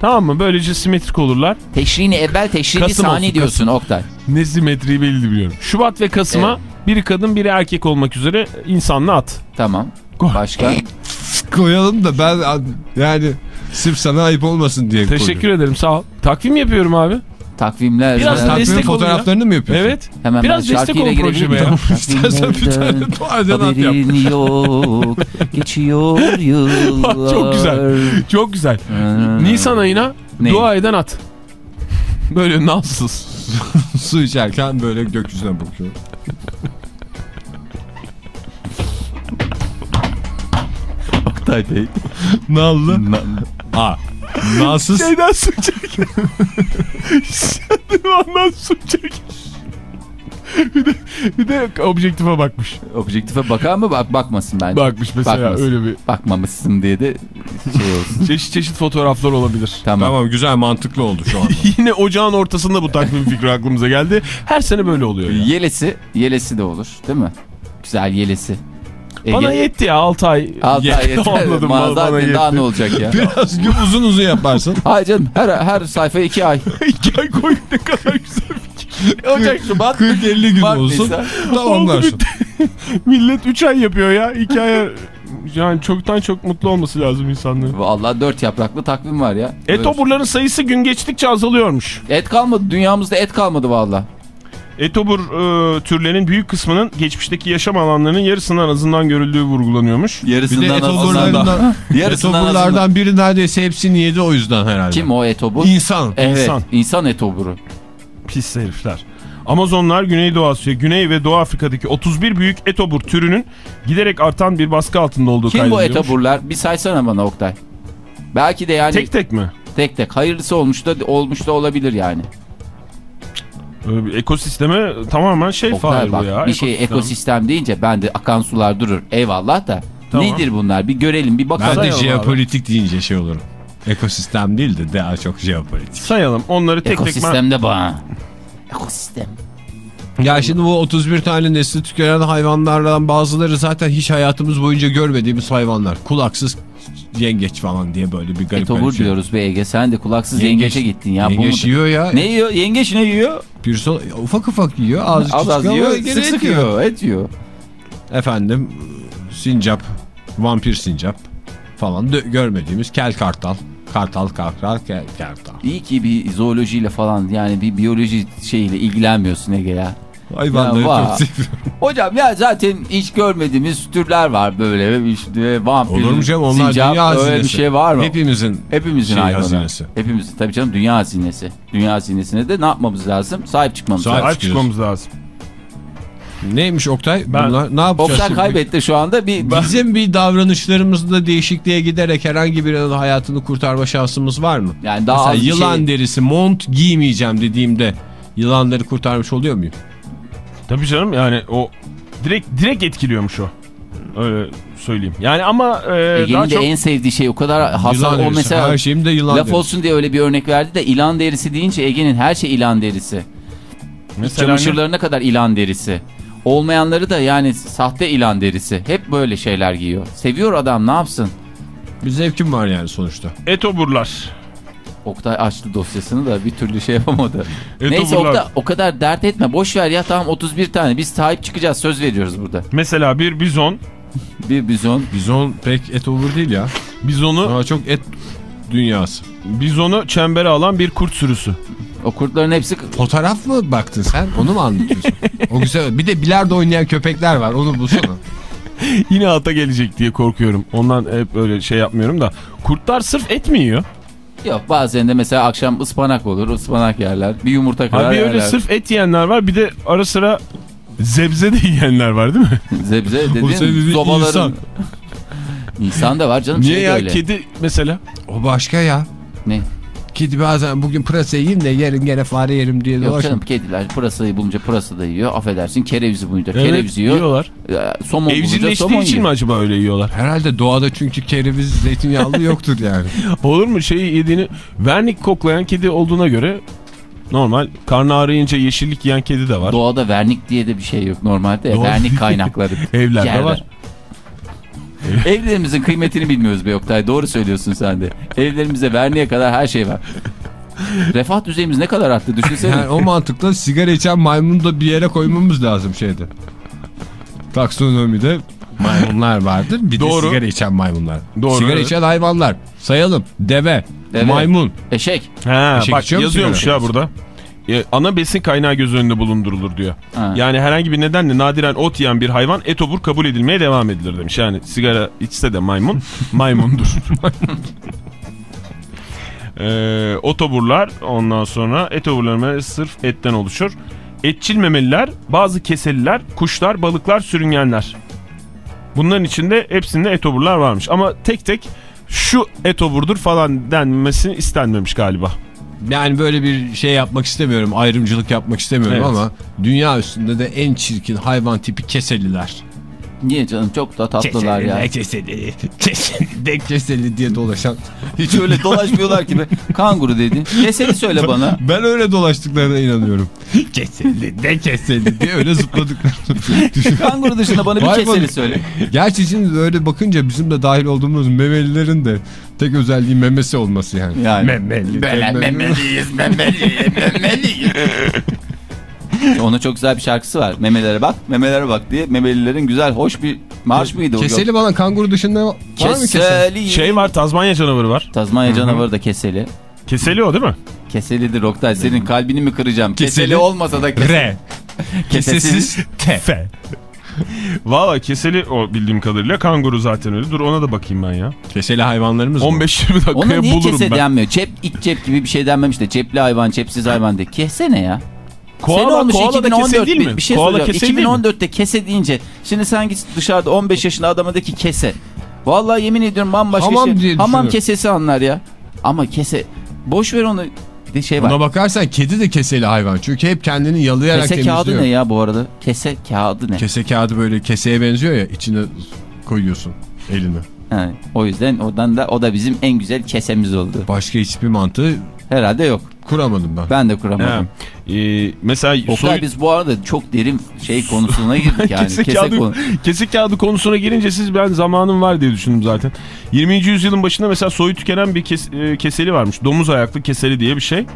Tamam mı? Böylece simetrik olurlar. Teşrini evvel teşrini Kasım sani olsun, diyorsun Oktay. Ne simetriği belli biliyorum. Şubat ve Kasım'a biri kadın biri erkek olmak üzere insanlı at. Tamam. Başka? Koyalım da ben yani sırf sana ayıp olmasın diye Teşekkür ederim sağ ol. Takvim yapıyorum abi. Takvimler. Biraz Takvim- da destek ya. fotoğraflarını mı yapıyorsun? Evet. Hemen Biraz destek şarkıyla ol projeme ya. [LAUGHS] İstersen bir tane doğadan [LAUGHS] at yap. Yok. [LAUGHS] Geçiyor yıllar. Çok güzel. Çok güzel. Hmm. Nisan ayına Ne? dua eden at. Böyle nalsız. Su içerken böyle gökyüzüne bakıyor. Oktay Bey. Nallı. Ha. Nalsız. Şeyden su çekiyor. Şadırvandan su çekiyor. bir de, bir de objektife bakmış. Objektife bakar mı? Bak bakmasın bence. Bakmış mesela Bakmasın. öyle bir Bakmamışsın diye de şey olsun. [LAUGHS] çeşit çeşit fotoğraflar olabilir. tamam. Tamam güzel mantıklı oldu şu anda. [LAUGHS] Yine ocağın ortasında bu takvim fikri aklımıza geldi. Her sene böyle oluyor ya. Yelesi. Yelesi de olur. Değil mi? Güzel yelesi. Bana yetti ya 6 ay. Altı ay yeter. [LAUGHS] Anladım bana, bana daha yetti. ne olacak ya? Biraz gün uzun uzun yaparsın. [LAUGHS] Hayır canım her, her sayfa iki ay. [LAUGHS] İki ay koy ne kadar güzel fikir. Ocak, Şubat, 40-50 gün Mart, olsun. Tamamlarsın. Millet 3 ay yapıyor ya. 2 aya yani çoktan çok mutlu olması lazım insanların. Vallahi dört yapraklı takvim var ya. Böyle- Etoburların sayısı gün geçtikçe azalıyormuş. Et kalmadı. Dünyamızda et kalmadı vallahi. Etobur e, türlerinin büyük kısmının geçmişteki yaşam alanlarının yarısından azından görüldüğü vurgulanıyormuş. Bir de Yarısından azından. etoburlardan, Yarısından etoburlardan biri neredeyse hepsini yedi o yüzden herhalde. Kim o etobur? İnsan. Evet. İnsan. İnsan, etoburu. Pis herifler. Amazonlar, Güneydoğu Asya, Güney ve Doğu Afrika'daki 31 büyük etobur türünün giderek artan bir baskı altında olduğu Kim bu kaydediliyormuş. etoburlar? Bir saysana bana Oktay. Belki de yani Tek tek mi? tek tek hayırlısı olmuş da olmuş da olabilir yani. Ee, ekosisteme tamamen şey Oktay bak bu ya. bir şey ekosistem deyince ben de akan sular durur. Eyvallah da. Tamam. Nedir bunlar? Bir görelim bir Ben bakalım. de Sayalım jeopolitik deyince şey olurum. Ekosistem değil de daha çok jeopolitik. Sayalım onları tek tek ben... Ekosistemde bana. Ekosistem. Ya şimdi bu 31 tane nesli tükenen hayvanlardan bazıları zaten hiç hayatımız boyunca görmediğimiz hayvanlar. Kulaksız yengeç falan diye böyle bir garip Etobur şey. diyoruz be Ege. Sen de kulaksız Yengeç- yengeçe gittin ya. Bu Yengeç mu- yiyor ya. Ne yiyor? Yengeç ne yiyor? Pirso ufak ufak yiyor. Az az ama yiyor. Sık sık yiyor. yiyor. Et yiyor. Efendim sincap, vampir sincap falan görmediğimiz kel kartal. Kartal kartal kel kartal. İyi ki bir zoolojiyle falan yani bir biyoloji şeyiyle ilgilenmiyorsun Ege ya. Hayvanları Ya çok seviyorum. [LAUGHS] Hocam ya zaten hiç görmediğimiz türler var böyle işte vampir, Olur mu canım onlar sincap, dünya hazinesi. öyle bir şey var mı? Hepimizin Hepimizin şey hayvanı. hazinesi. Hepimizin tabii canım dünya hazinesi. Dünya hazinesine de ne yapmamız lazım? Sahip çıkmamız Sahip lazım. Sahip çıkmamız lazım. Neymiş Oktay? Ben- Bunlar ne yapacağız? Oktay şimdi? kaybetti şu anda. Bir, Bizim bir davranışlarımızda değişikliğe giderek herhangi birinin hayatını kurtarma şansımız var mı? Yani daha Mesela yılan şey- derisi mont giymeyeceğim dediğimde yılanları kurtarmış oluyor muyum? Tabii canım yani o direkt direkt etkiliyormuş o. Öyle söyleyeyim. Yani ama e, daha Ege'nin de çok en sevdiği şey o kadar hassas. O mesela Her şeyimde yılan laf derisi. olsun diye öyle bir örnek verdi de ilan derisi deyince Ege'nin her şey ilan derisi. mesela Çamaşırlarına kadar ilan derisi. Olmayanları da yani sahte ilan derisi. Hep böyle şeyler giyiyor. Seviyor adam ne yapsın? Bir zevkim var yani sonuçta. etoburlar. Oktay açtı dosyasını da bir türlü şey yapamadı. [LAUGHS] Evet, Neyse. Oktay o kadar dert etme. Boş ver ya tamam 31 tane. Biz sahip çıkacağız söz veriyoruz burada. Mesela bir bizon. [LAUGHS] Bir bizon. Bizon pek et olur değil ya. Bizonu Ama çok et dünyası. bizonu çembere alan bir kurt sürüsü. O kurtların hepsi Fotoğraf mı baktın sen? Onu mu anlatıyorsun? [LAUGHS] o güzel. Bir de bilardo oynayan köpekler var. Onu bulsana. Yine ata gelecek diye korkuyorum. Ondan hep öyle şey yapmıyorum da. Kurtlar sırf et mi yiyor? Yok. Bazen de mesela akşam ıspanak olur. ıspanak yerler. Bir yumurta kırar Abi öyle yerler. sırf et yiyenler var. Bir de ara sıra zebze de [LAUGHS] yiyenler var değil mi? Zebze dediğin sebebi zobaların. insan. İnsan da var canım. Niye şey ya? öyle. Kedi mesela. O başka ya. Ne? Kedi bazen bugün pırasa yiyeyim de yarın gene fare yerim diye Yok dolaşıyor. canım kediler pırasayı bulunca pırasa da yiyor. Affedersin kerevizi bulunca Evet, kereviz yiyor. yiyorlar. Ee, Somon bulunca Evcilleştiği somon için yiyor. mi acaba öyle yiyorlar? Herhalde doğada çünkü kereviz zeytinyağlı yoktur yani. [LAUGHS] Olur mu şey yediğini vernik koklayan kedi olduğuna göre normal karnı ağrıyınca yeşillik yiyen kedi de var. Doğada vernik diye de bir şey yok normalde. Doğru. Vernik [LAUGHS] kaynakları. Evlerde Yerde. var. [LAUGHS] Evlerimizin kıymetini bilmiyoruz be Oktay. Doğru söylüyorsun sen de. Evlerimizde verniğe kadar her şey var. Refah düzeyimiz ne kadar arttı düşünsene. Yani o mantıkla sigara içen maymunu da bir yere koymamız lazım şeyde. Taksonomide maymunlar vardır. Bir Doğru. de sigara içen maymunlar. Doğru, sigara evet. içen hayvanlar. Sayalım. Deve, Deve. maymun. Eşek. Ha, Eşek bak yazıyormuş ya burada. E, ana besin kaynağı göz önünde bulundurulur diyor. Ha. Yani herhangi bir nedenle nadiren ot yiyen bir hayvan etobur kabul edilmeye devam edilir demiş. Yani sigara içse de maymun, [LAUGHS] maymundur. [LAUGHS] e, otoburlar ondan sonra etoburlar sırf etten oluşur. Etçil memeliler, bazı keseliler, kuşlar, balıklar, sürüngenler. Bunların içinde hepsinde etoburlar varmış. Ama tek tek şu etoburdur falan denmesi istenmemiş galiba. Yani böyle bir şey yapmak istemiyorum. Ayrımcılık yapmak istemiyorum Evet. ama dünya üstünde de en çirkin hayvan tipi keseliler. Niye canım çok da tatlılar ya. keseli, [LAUGHS] keseli, de keseli diye dolaşan. Hiç öyle dolaşmıyorlar gibi. Kanguru dedin. Keseli söyle bana. Ben öyle dolaştıklarına inanıyorum. keseli, de keseli diye öyle zıpladıklarını. [LAUGHS] Kanguru dışında bana bir Hayvan- keseli söyle. Gerçi şimdi öyle bakınca bizim de dahil olduğumuz memelilerin de tek özelliği memesi olması yani. Yani. Memeli. Böyle memeli. memeliyiz, memeliyiz, memeliyiz. [LAUGHS] Onun çok güzel bir şarkısı var. Memelere bak, memelere bak diye memelilerin güzel, hoş bir marş mıydı o? Keseli bana kanguru dışında var mı keseli? Keseli. Şey var Tazmanya canavarı var. Tazmanya canavarı da keseli. Keseli o değil mi? Keselidir Oktay. Senin kalbini mi kıracağım? Keseli, Keseli. olmasa da keseli. R. [LAUGHS] Kesesiz T. F. [LAUGHS] Valla keseli o bildiğim kadarıyla kanguru zaten öyle. Dur ona da bakayım ben ya. Keseli hayvanlarımız mı? 15-20 Ona dakikaya niye bulurum kese ben. denmiyor? Cep, iç cep gibi bir şey denmemiş de cepli hayvan, cepsiz hayvan de. Kese ne ya? Sene Koala, olmuş koala da 2014 kese değil mi? bir, şey koala mi? 2014'te kese deyince şimdi sen git dışarıda 15 yaşında adama de ki kese. Vallahi yemin ediyorum bambaşka Hamam şey. Hamam kesesi anlar ya. Ama kese boş ver onu. Bir de şey var. Buna bakarsan kedi de keseli hayvan. Çünkü hep kendini yalayarak Kese temizliyor. kağıdı ne ya bu arada? Kese kağıdı ne? Kese kağıdı böyle keseye benziyor ya içine koyuyorsun elini. Ha, o yüzden oradan da o da bizim en güzel kesemiz oldu. Başka hiçbir mantığı Herhalde yok. Kuramadım ben. Ben de kuramadım. Ee, mesela Oktay soy... biz bu arada çok derin şey konusuna girdik yani. [LAUGHS] Kesik, Kese kağıdı, konu. kesik kağıdı konusuna girince siz ben zamanım var diye düşündüm zaten. 20. yüzyılın başında mesela soyu tükenen bir kes- e, keseli varmış. Domuz ayaklı keseli diye bir şey.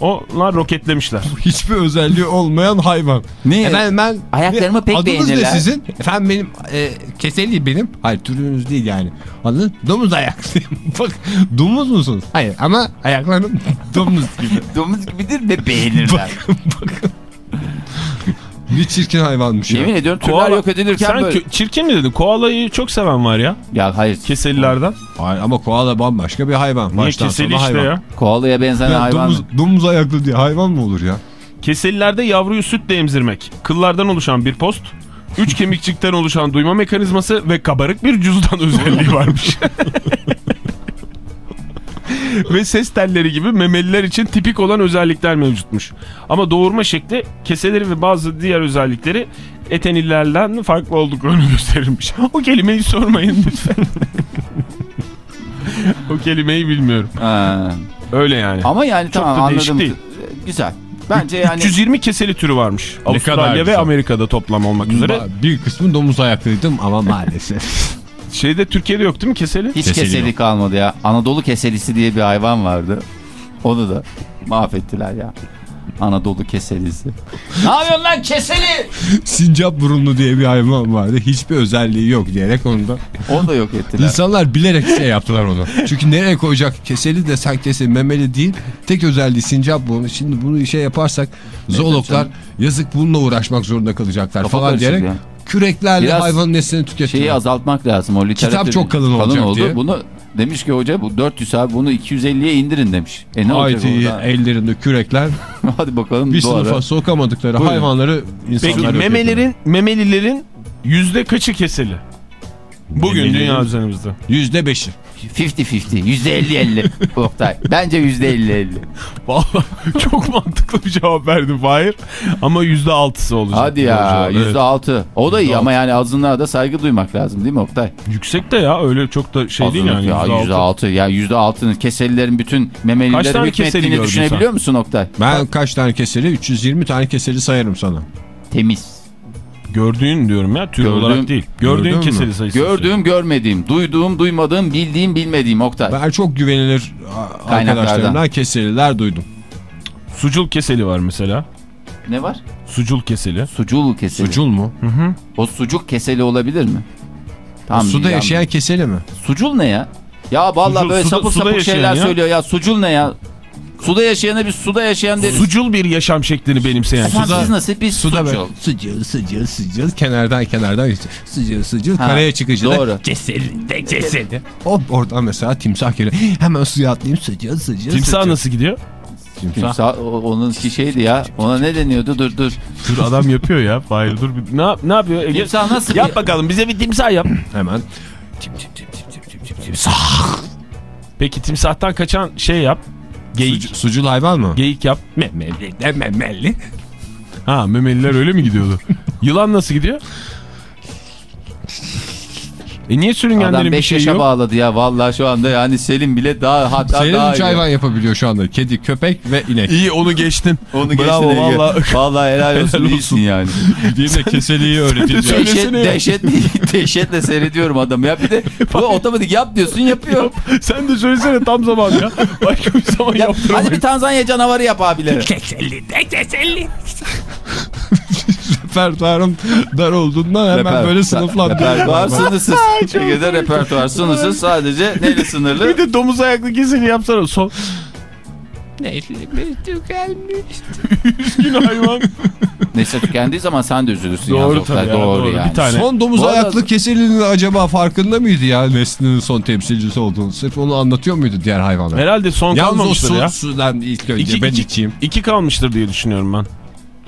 Onlar roketlemişler. [LAUGHS] Hiçbir özelliği olmayan hayvan. Ne? Efendim ben... Ayaklarımı pek Adınız ne beğenirler. sizin? Efendim benim e, keseli benim. Hayır türünüz değil yani. Adınız domuz ayaklıyım. [LAUGHS] Bak domuz musunuz? Hayır ama ayaklarım [LAUGHS] domuz gibi. Domuz gibidir ve beğenirler. Bir çirkin hayvanmış ya. Yemin ediyorum türler yok edilirken Sen böyle. kö- çirkin mi dedin? Koalayı çok seven var ya. Ya hayır. Keselilerden. Hayır ama koala bambaşka bir hayvan. Niye Baştan keseli sona işte hayvan. ya? Koalaya benzeyen Ya hayvan. domuz, domuz ayaklı diye hayvan mı olur ya? Keselilerde yavruyu sütle emzirmek. Kıllardan oluşan bir post. Üç kemikçikten oluşan duyma mekanizması ve kabarık bir cüzdan [LAUGHS] özelliği varmış. [LAUGHS] ve ses telleri gibi memeliler için tipik olan özellikler mevcutmuş. Ama doğurma şekli keseleri ve bazı diğer özellikleri etenillerden farklı olduklarını [LAUGHS] gösterirmiş. O kelimeyi sormayın lütfen. o kelimeyi bilmiyorum. Ha. Öyle yani. Ama yani Çok tamam anladım. değil. Güzel. Bence yani 320 keseli türü varmış. Ne Avustralya ve. Amerika'da toplam olmak üzere. Bir kısmı domuz ayaklıydım ama maalesef. [LAUGHS] Şeyde Türkiye'de yok değil mi keseli? hiç Keseli keseli yok. kalmadı ya. Anadolu keselisi diye bir hayvan vardı. Onu da mahvettiler ya. Anadolu keselisi. ne yapıyorsun lan keseli? Sincap burunlu diye bir hayvan vardı. Hiçbir özelliği yok diyerek onu da. Onu da yok ettiler. İnsanlar bilerek şey yaptılar onu. Çünkü nereye koyacak keseli de sen keseli memeli değil. Tek özelliği sincap burnu. Şimdi bunu şey yaparsak zoologlar yazık bununla uğraşmak zorunda kalacaklar Kafa falan diyerek karışık küreklerle Biraz hayvanın neslini tükettiler. Şeyi azaltmak lazım. O literatür çok kalın olacak oldu. diye. Bunu demiş ki hoca bu 400 abi bunu 250'ye indirin demiş. E ne olacak Haydi orada? ellerinde kürekler [LAUGHS] Hadi bakalım. bir bu ara. sınıfa sokamadıkları Buyurun. hayvanları Peki insanlar yok memelerin, memelilerin yüzde kaçı keseli? Bugün Memelilerin- dünya üzerimizde. Yüzde beşi. 50-50. %50-50. [LAUGHS] Oktay. Bence %50-50. Vallahi çok mantıklı bir cevap verdin Fahir. Ama yüzde altısı olacak. Hadi ya Evet. %6. O da iyi ama yani azınlığa da saygı duymak lazım değil mi Oktay? Yüksek de ya öyle çok da şey değil Azınlık yani. ya yüzde altı. %6. Ya %6'nın keselilerin bütün Kaç memelileri tane keseli hükmettiğini düşünebiliyor sen? musun Oktay? Ben kaç tane keseli? 320 tane keseli sayarım sana. Temiz. Gördüğün diyorum ya tür Gördüğüm- olarak değil. Gördüğün mü? keseli sayısı. Gördüğüm, görmediğim, duyduğum, duymadığım, bildiğim, bilmediğim Oktay. Ben çok güvenilir arkadaşlarımdan keseliler duydum. Sucul keseli var mesela. Ne var? Sucul keseli. Sucul keseli. Sucul mu? Hı hı. O sucuk keseli olabilir mi? O Tamam, suda ya- yaşayan keseli mi? Sucul ne ya? Ya vallahi Sucul- böyle suda- sapık suda sapık şeyler ya. söylüyor ya. Sucul ne ya? Suda yaşayana biz suda yaşayan deriz. Sucul bir yaşam şeklini benimseyen. Efendim suda- siz nasıl? Biz Suda sucul. sıcıl sıcıl sıcıl kenardan kenardan sıcıl sıcıl Ha, karaya çıkınca da doğru. keseli de keseli. Hop oradan mesela timsah geliyor. Hemen suya atlayayım sıcıl sıcıl Timsah sıcıl. nasıl gidiyor? Timsah. Timsah, o- onunki şeydi ya. Ona ne deniyordu? Dur dur. Dur adam yapıyor ya. Hayır dur. Ne, yap- ne yapıyor? Ege? Timsah nasıl Yap bakalım bize bir timsah yap. Hemen Peki timsahtan kaçan şey yap. Geyik. Sucu- sucul hayvan mı? Geyik yap. Memeli de memeli. Ha memeliler öyle mi gidiyordu? [LAUGHS] Yılan nasıl gidiyor? E niye Adam sürüngenlerin bir 5 şeyi yaşa yok? bağladı ya. Vallahi şu anda yani Selim bile daha hatta Senin daha üç hayvan yapabiliyor şu anda. Kedi, köpek ve inek. İyi onu geçtin. [LAUGHS] Onu Bravo geçtin Ege. vallahi. [LAUGHS] Vallahi helal olsun Helal iyisin olsun. yani. Diyeyim de keseliği [LAUGHS] öğreteceğim. Söyle- Dehşet, dehşet, dehşetle seyrediyorum adamı ya. Bir de bu otomatik yap diyorsun yapıyor. Sen de söylesene tam zaman ya. Başka bir zaman Yap, yaptıramayız. hadi bir Tanzanya canavarı yap abileri. Repertuarım dar olduğundan hemen böyle sınıflandırıyorum. Repertuar sınırsız. Ege'de repertuar sınırsız. Sadece neyle sınırlı? Bir de domuz ayaklı keseni yapsana son. Üzgün hayvan. Nesli tükendiği zaman sen de üzülürsün. Doğru yalnız Oktay, tabii ya, doğru, doğru. yani. Bir tane. Son domuz Bu arada- ayaklı keselinin acaba farkında mıydı ya neslinin son temsilcisi olduğunu? Sırf onu anlatıyor muydu diğer hayvanlar? Herhalde son Yalnız o kalmamıştır su, ya. sudan ilk önce İki, ben iki, içeyim. iki kalmıştır diye düşünüyorum ben.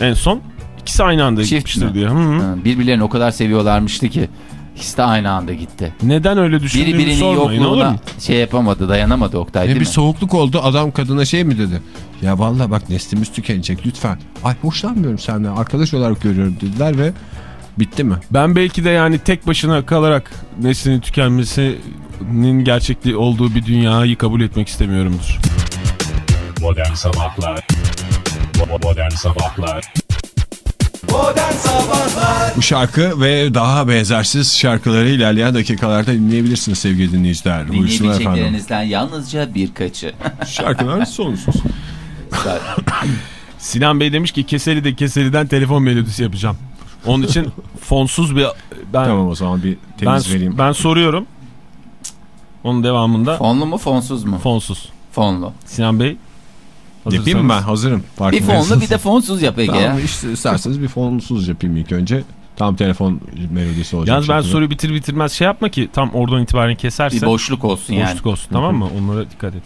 En son. İkisi aynı anda Çift gitmiştir mi? diye. Hı hı. Birbirlerini o kadar seviyorlarmıştı ki. İkisi de aynı anda gitti. Neden öyle Biri düşündüğünü birinin sormayın olur mu? şey yapamadı, dayanamadı Oktay Ve değil bir mi? soğukluk oldu adam kadına şey mi dedi? Ya vallahi bak neslimiz tükenecek lütfen. Ay hoşlanmıyorum senden arkadaş olarak görüyorum dediler ve bitti mi? Ben belki de yani tek başına kalarak neslinin tükenmesinin gerçekliği olduğu bir dünyayı kabul etmek istemiyorumdur. Modern Sabahlar Bo- Modern Sabahlar Bu şarkı ve daha benzersiz şarkıları ilerleyen dakikalarda dinleyebilirsiniz sevgili dinleyiciler. Dinleyebileceklerinizden yalnızca birkaçı. [LAUGHS] Şarkılar sonsuz. Sinan Bey demiş ki Keseli'de Keseli'den telefon melodisi yapacağım. Onun için fonsuz bir ben tamam o zaman bir ben, temiz vereyim. ben soruyorum. Onun devamında Fonlu mu fonsuz mu? fonsuz. Fonlu. Sinan Bey Yapayım mı ben hazırsanız- hazırım. Bir Farkındaysanız. fonlu bir de [LAUGHS] fonsuz yap Ege. Tamam işte isterseniz bir fonsuz yapayım ilk önce. Tam telefon melodisi olacak. Yalnız ben şekilde. soruyu bitir bitirmez şey yapma ki tam oradan itibaren keserse. Bir boşluk olsun yani. boşluk olsun tamam mı? Onlara dikkat et.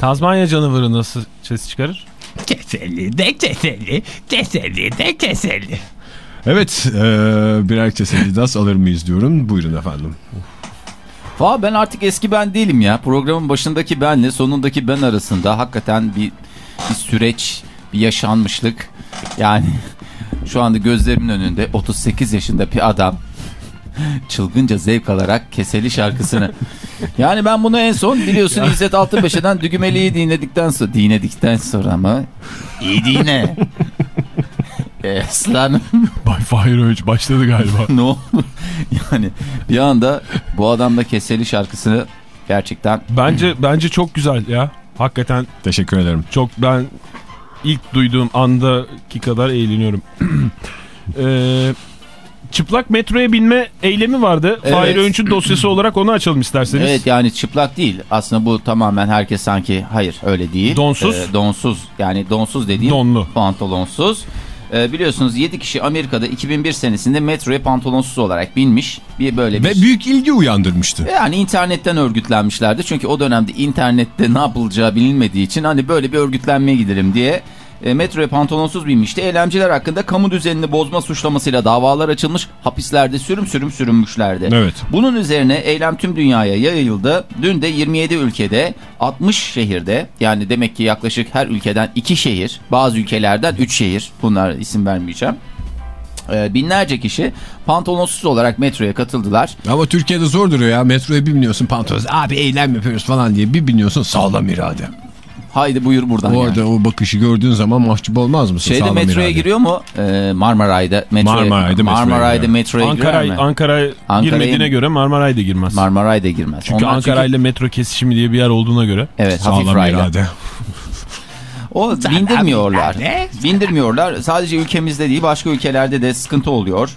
Tazmanya canavarı nasıl ses çıkarır? Keselli de keselli, keselli de keselli. Evet e, birer keselli [LAUGHS] das alır mıyız diyorum. Buyurun efendim. Valla ben artık eski ben değilim ya. Programın başındaki benle sonundaki ben arasında hakikaten bir, bir süreç, bir yaşanmışlık. Yani [LAUGHS] şu anda gözlerimin önünde 38 yaşında bir adam [LAUGHS] çılgınca zevk alarak Keseli şarkısını. [LAUGHS] Yani ben bunu en son biliyorsun İzzet Altınbeşe'den Dügümeli'yi dinledikten sonra dinledikten sonra mı? İyi dinle. Aslanım. [LAUGHS] Bay Fahir Öğünç başladı galiba. [LAUGHS] ne oldu? Yani bir anda bu adam da Keseli şarkısını gerçekten bence bence çok güzel ya. Hakikaten Teşekkür ederim. çok ben ilk duyduğum andaki kadar eğleniyorum. [CLEARS THROAT] Ee, çıplak metroya binme eylemi vardı. Evet. Fahir Öğünç'ün [CLEARS THROAT] dosyası olarak onu açalım isterseniz. Evet yani çıplak değil. Aslında bu tamamen herkes sanki hayır öyle değil. Donsuz. Ee, donsuz yani donsuz dediğim Donlu. pantolonsuz. Ee, biliyorsunuz 7 kişi Amerika'da 2001 senesinde metroya pantolonsuz olarak binmiş. Bir böyle bir... Ve büyük ilgi uyandırmıştı. Yani internetten örgütlenmişlerdi. Çünkü o dönemde internette ne yapılacağı bilinmediği için hani böyle bir örgütlenmeye gidelim diye e, metroya pantolonsuz binmişti. Eylemciler hakkında kamu düzenini bozma suçlamasıyla davalar açılmış. Hapislerde sürüm sürüm sürünmüşlerdi. Evet. Bunun üzerine eylem tüm dünyaya yayıldı. Dün de 27 ülkede 60 şehirde yani demek ki yaklaşık her ülkeden 2 şehir bazı ülkelerden 3 şehir bunlar isim vermeyeceğim. Ee, binlerce kişi pantolonsuz olarak metroya katıldılar. Ama Türkiye'de zor duruyor ya. Metroya bir biniyorsun pantolon. Abi eylem yapıyoruz falan diye bir biniyorsun sağlam irade. Haydi buyur buradan. yani. Orada o bakışı gördüğün zaman mahcup olmaz mısın? Şeyde metroya irade? giriyor mu? Ee, Marmaray'da metroya, Marmaray'da metroya Marmaray'da giriyor. metroya Ankara girer mi? Ankara Ankara'ya- girmediğine göre Marmaray da girmez. Marmaray'da girmez. çünkü Onlar Ankara ile metro kesişimi diye bir yer olduğuna göre. Evet hafif irade. [LAUGHS] O bindirmiyorlar. Bindirmiyorlar. Sadece ülkemizde değil başka ülkelerde de sıkıntı oluyor.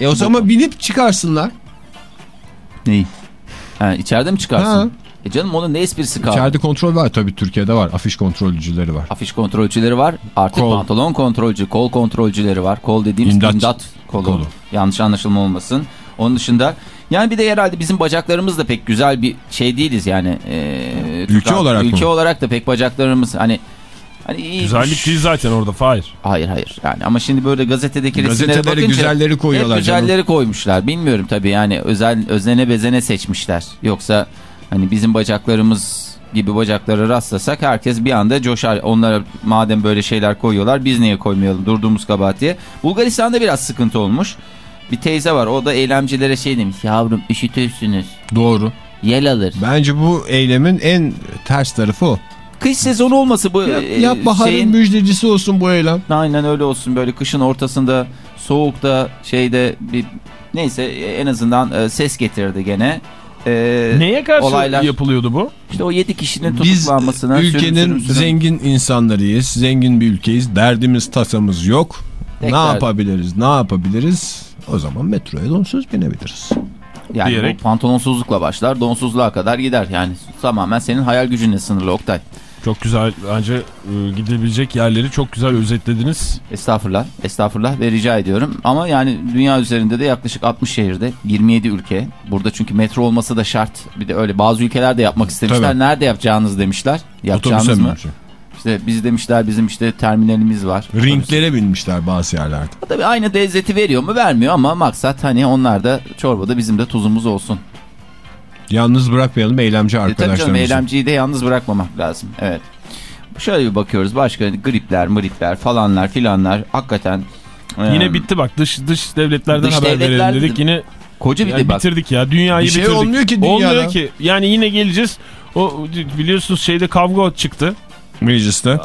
E o zaman binip çıkarsınlar. Neyi? Ha, içeride mi çıkarsın? Ha. E canım onun ne esprisi kaldı? İçeride kontrol var tabii Türkiye'de var. Afiş kontrolcüleri var. Afiş kontrolcüleri var. Artık Kol. pantolon kontrolcü, kol kontrolcüleri var. Kol dediğimiz İmdat imdat, kolu. kolu. Yanlış anlaşılma olmasın. Onun dışında yani bir de herhalde bizim bacaklarımız da pek güzel bir şey değiliz yani. Ee, Ülke Türk- olarak Ülke mı? olarak da pek bacaklarımız hani hani iyi. Güzellik değil zaten orada Fahir. Hayır hayır yani ama şimdi böyle gazetedeki resimlere Gazetelere bakınca güzelleri koyuyorlar hep güzelleri koymuşlar. Bilmiyorum tabii yani özel özene bezene seçmişler. Yoksa hani bizim bacaklarımız gibi bacaklara rastlasak herkes bir anda coşar. Onlara madem böyle şeyler koyuyorlar biz niye koymayalım durduğumuz kabahat diye. Bulgaristan'da biraz sıkıntı olmuş. Bir teyze var o da eylemcilere şey demiş yavrum üşütürsünüz Doğru. yel alır. Bence bu eylemin en ters tarafı o. Kış sezonu olması bu Yap, e, yap baharın şeyin- müjdecisi olsun bu eylem. Aynen öyle olsun böyle kışın ortasında soğukta şeyde bir neyse en azından e, ses getirdi gene. E, Neye karşı olaylar- yapılıyordu bu? İşte o 7 kişinin Biz tutuklanmasına sürüm ülkenin sürüm sürüm. zengin insanlarıyız. Zengin bir ülkeyiz. Derdimiz tasamız yok. Tek ne derdi. yapabiliriz? Ne yapabiliriz? O zaman metroya donsuz binebiliriz. yani diyerek- bu pantolonsuzlukla başlar donsuzluğa kadar gider yani tamamen senin hayal gücünle sınırlı Oktay. Çok güzel bence e, gidebilecek yerleri çok güzel özetlediniz. Estağfurullah, estağfurullah ve rica ediyorum. Ama yani dünya üzerinde de yaklaşık 60 şehirde 27 ülke. Burada çünkü metro olması da şart. Bir de öyle bazı ülkeler de yapmak istemişler. Tabii. Nerede yapacağınız demişler. Yapacağınız Otobüse mı? binmişler. İşte biz demişler bizim işte terminalimiz var. Ringlere binmişler bazı yerlerde. Tabii aynı lezzeti veriyor mu vermiyor ama maksat hani onlar da çorbada bizim de tuzumuz olsun. Yalnız bırakmayalım eylemci E, tabii canım arkadaşlarımızı. eylemciyi de yalnız bırakmamak lazım. Evet. Şöyle bir bakıyoruz başka gripler mıripler falanlar filanlar hakikaten. e, Yine bitti bak dış dış devletlerden Dış haber devletler verelim dedik yine Koca bir yani de bak. bitirdik ya dünyayı Bir şey bitirdik. olmuyor ki dünyada. Olmuyor ki yani yine geleceğiz o biliyorsunuz şeyde kavga çıktı Mecliste.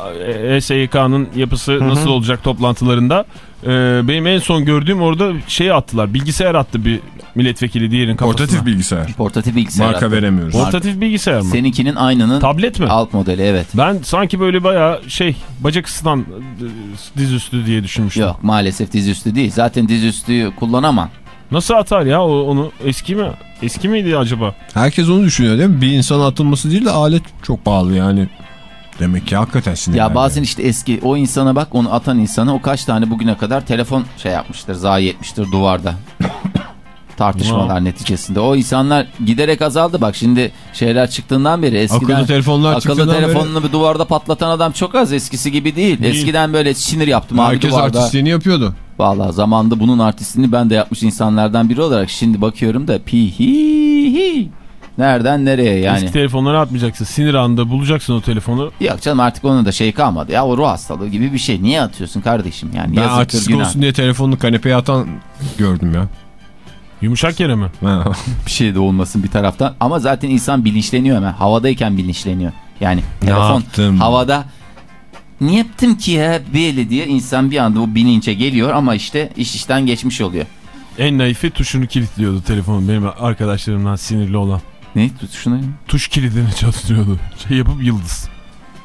E, SYK'nın yapısı nasıl olacak toplantılarında. E, benim en son gördüğüm orada şey attılar. Bilgisayar attı bir milletvekili diğerinin kafasına. Portatif bilgisayar. Portatif bilgisayar. Marka attı. veremiyoruz. Portatif bilgisayar mı? Seninkinin aynının Tablet mi? alt modeli evet. Ben sanki böyle bayağı şey bacak ısıtan e, dizüstü diye düşünmüştüm. Yok maalesef dizüstü değil. Zaten dizüstü kullanamam. Nasıl atar ya onu eski mi? Eski miydi acaba? Herkes onu düşünüyor değil mi? Bir insana atılması değil de alet çok pahalı yani. Demek ki hakikaten sinirlendi. Ya bazen işte eski o insana bak onu atan insana o kaç tane bugüne kadar telefon şey yapmıştır zayi etmiştir duvarda. [COUGHS] Tartışmalar neticesinde. O insanlar giderek azaldı. Bak şimdi şeyler çıktığından beri eskiden Akıllı telefonlar akıllı çıktığından beri- telefonunu bir duvarda patlatan adam çok az eskisi gibi değil. Değil. Eskiden böyle sinir yaptım abi Herkes duvarda. artistliğini yapıyordu. Valla zamanda bunun artistini ben de yapmış insanlardan biri olarak şimdi bakıyorum da pi hi hi. Nereden nereye yani? Eski telefonları atmayacaksın. Sinir anında bulacaksın o telefonu. Yok canım artık onun da şey kalmadı ya o ruh hastalığı gibi bir şey. Niye atıyorsun kardeşim yani? Ben Yazıktır artistik günah. olsun diye telefonunu kanepeye atan gördüm ya. Yumuşak yere mi? [LAUGHS] Bir şey de olmasın bir taraftan. Ama zaten insan bilinçleniyor hemen. Havadayken bilinçleniyor. Yani telefon yaptım? havada ne yaptım ki ya böyle diye insan bir anda o bilince geliyor ama işte iş işten geçmiş oluyor. En naifi tuşunu kilitliyordu telefonun benim arkadaşlarımdan sinirli olan. Ne tut şunu? Tuş kilidini çalıştırıyordu. Şey yapıp yıldız.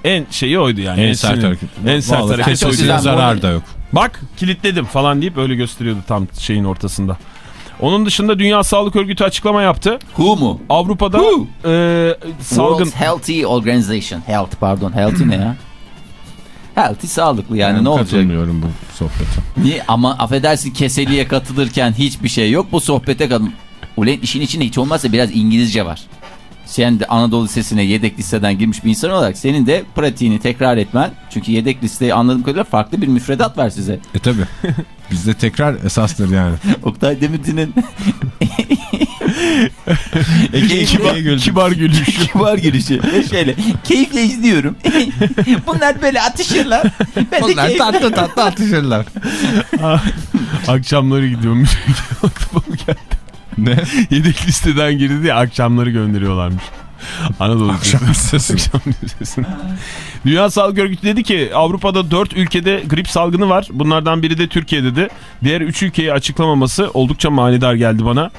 En şeyi oydu yani. En sert hareket. En sert Vallahi hareket oydu. zarar da yok. Bak kilitledim falan deyip öyle gösteriyordu tam şeyin ortasında. Onun dışında Dünya Sağlık Örgütü açıklama yaptı. Who mu? Avrupa'da Who? e, salgın World Healthy Organization. Health pardon. Healthy ne ya? [LAUGHS] Healthy sağlıklı yani Ben ne olacak? Katılmıyorum bu sohbete. Niye? Ama affedersin keseliye katılırken hiçbir şey yok. Bu sohbete katıl. Ulan işin içinde hiç olmazsa biraz İngilizce var. Sen de Anadolu Lisesi'ne yedek listeden girmiş bir insan olarak senin de pratiğini tekrar etmen. Çünkü yedek listeye anladığım kadarıyla farklı bir müfredat var size. E tabi. [LAUGHS] Bizde tekrar esastır yani. [LAUGHS] Oktay Demirci'nin [LAUGHS] kibar, kibar gülüş. kibar girişi. Ve şöyle keyifle izliyorum. Bunlar böyle atışırlar. Ben keyifle... tatlı tatlı atışırlar. Akşamları gidiyorum. [LAUGHS] Ne? Yedek listeden girdi diye akşamları gönderiyorlarmış. Anadolu Akşam listesine. Dünya Sağlık Örgütü dedi ki Avrupa'da 4 ülkede grip salgını var. Bunlardan biri de Türkiye dedi. Diğer 3 ülkeyi açıklamaması oldukça manidar geldi bana.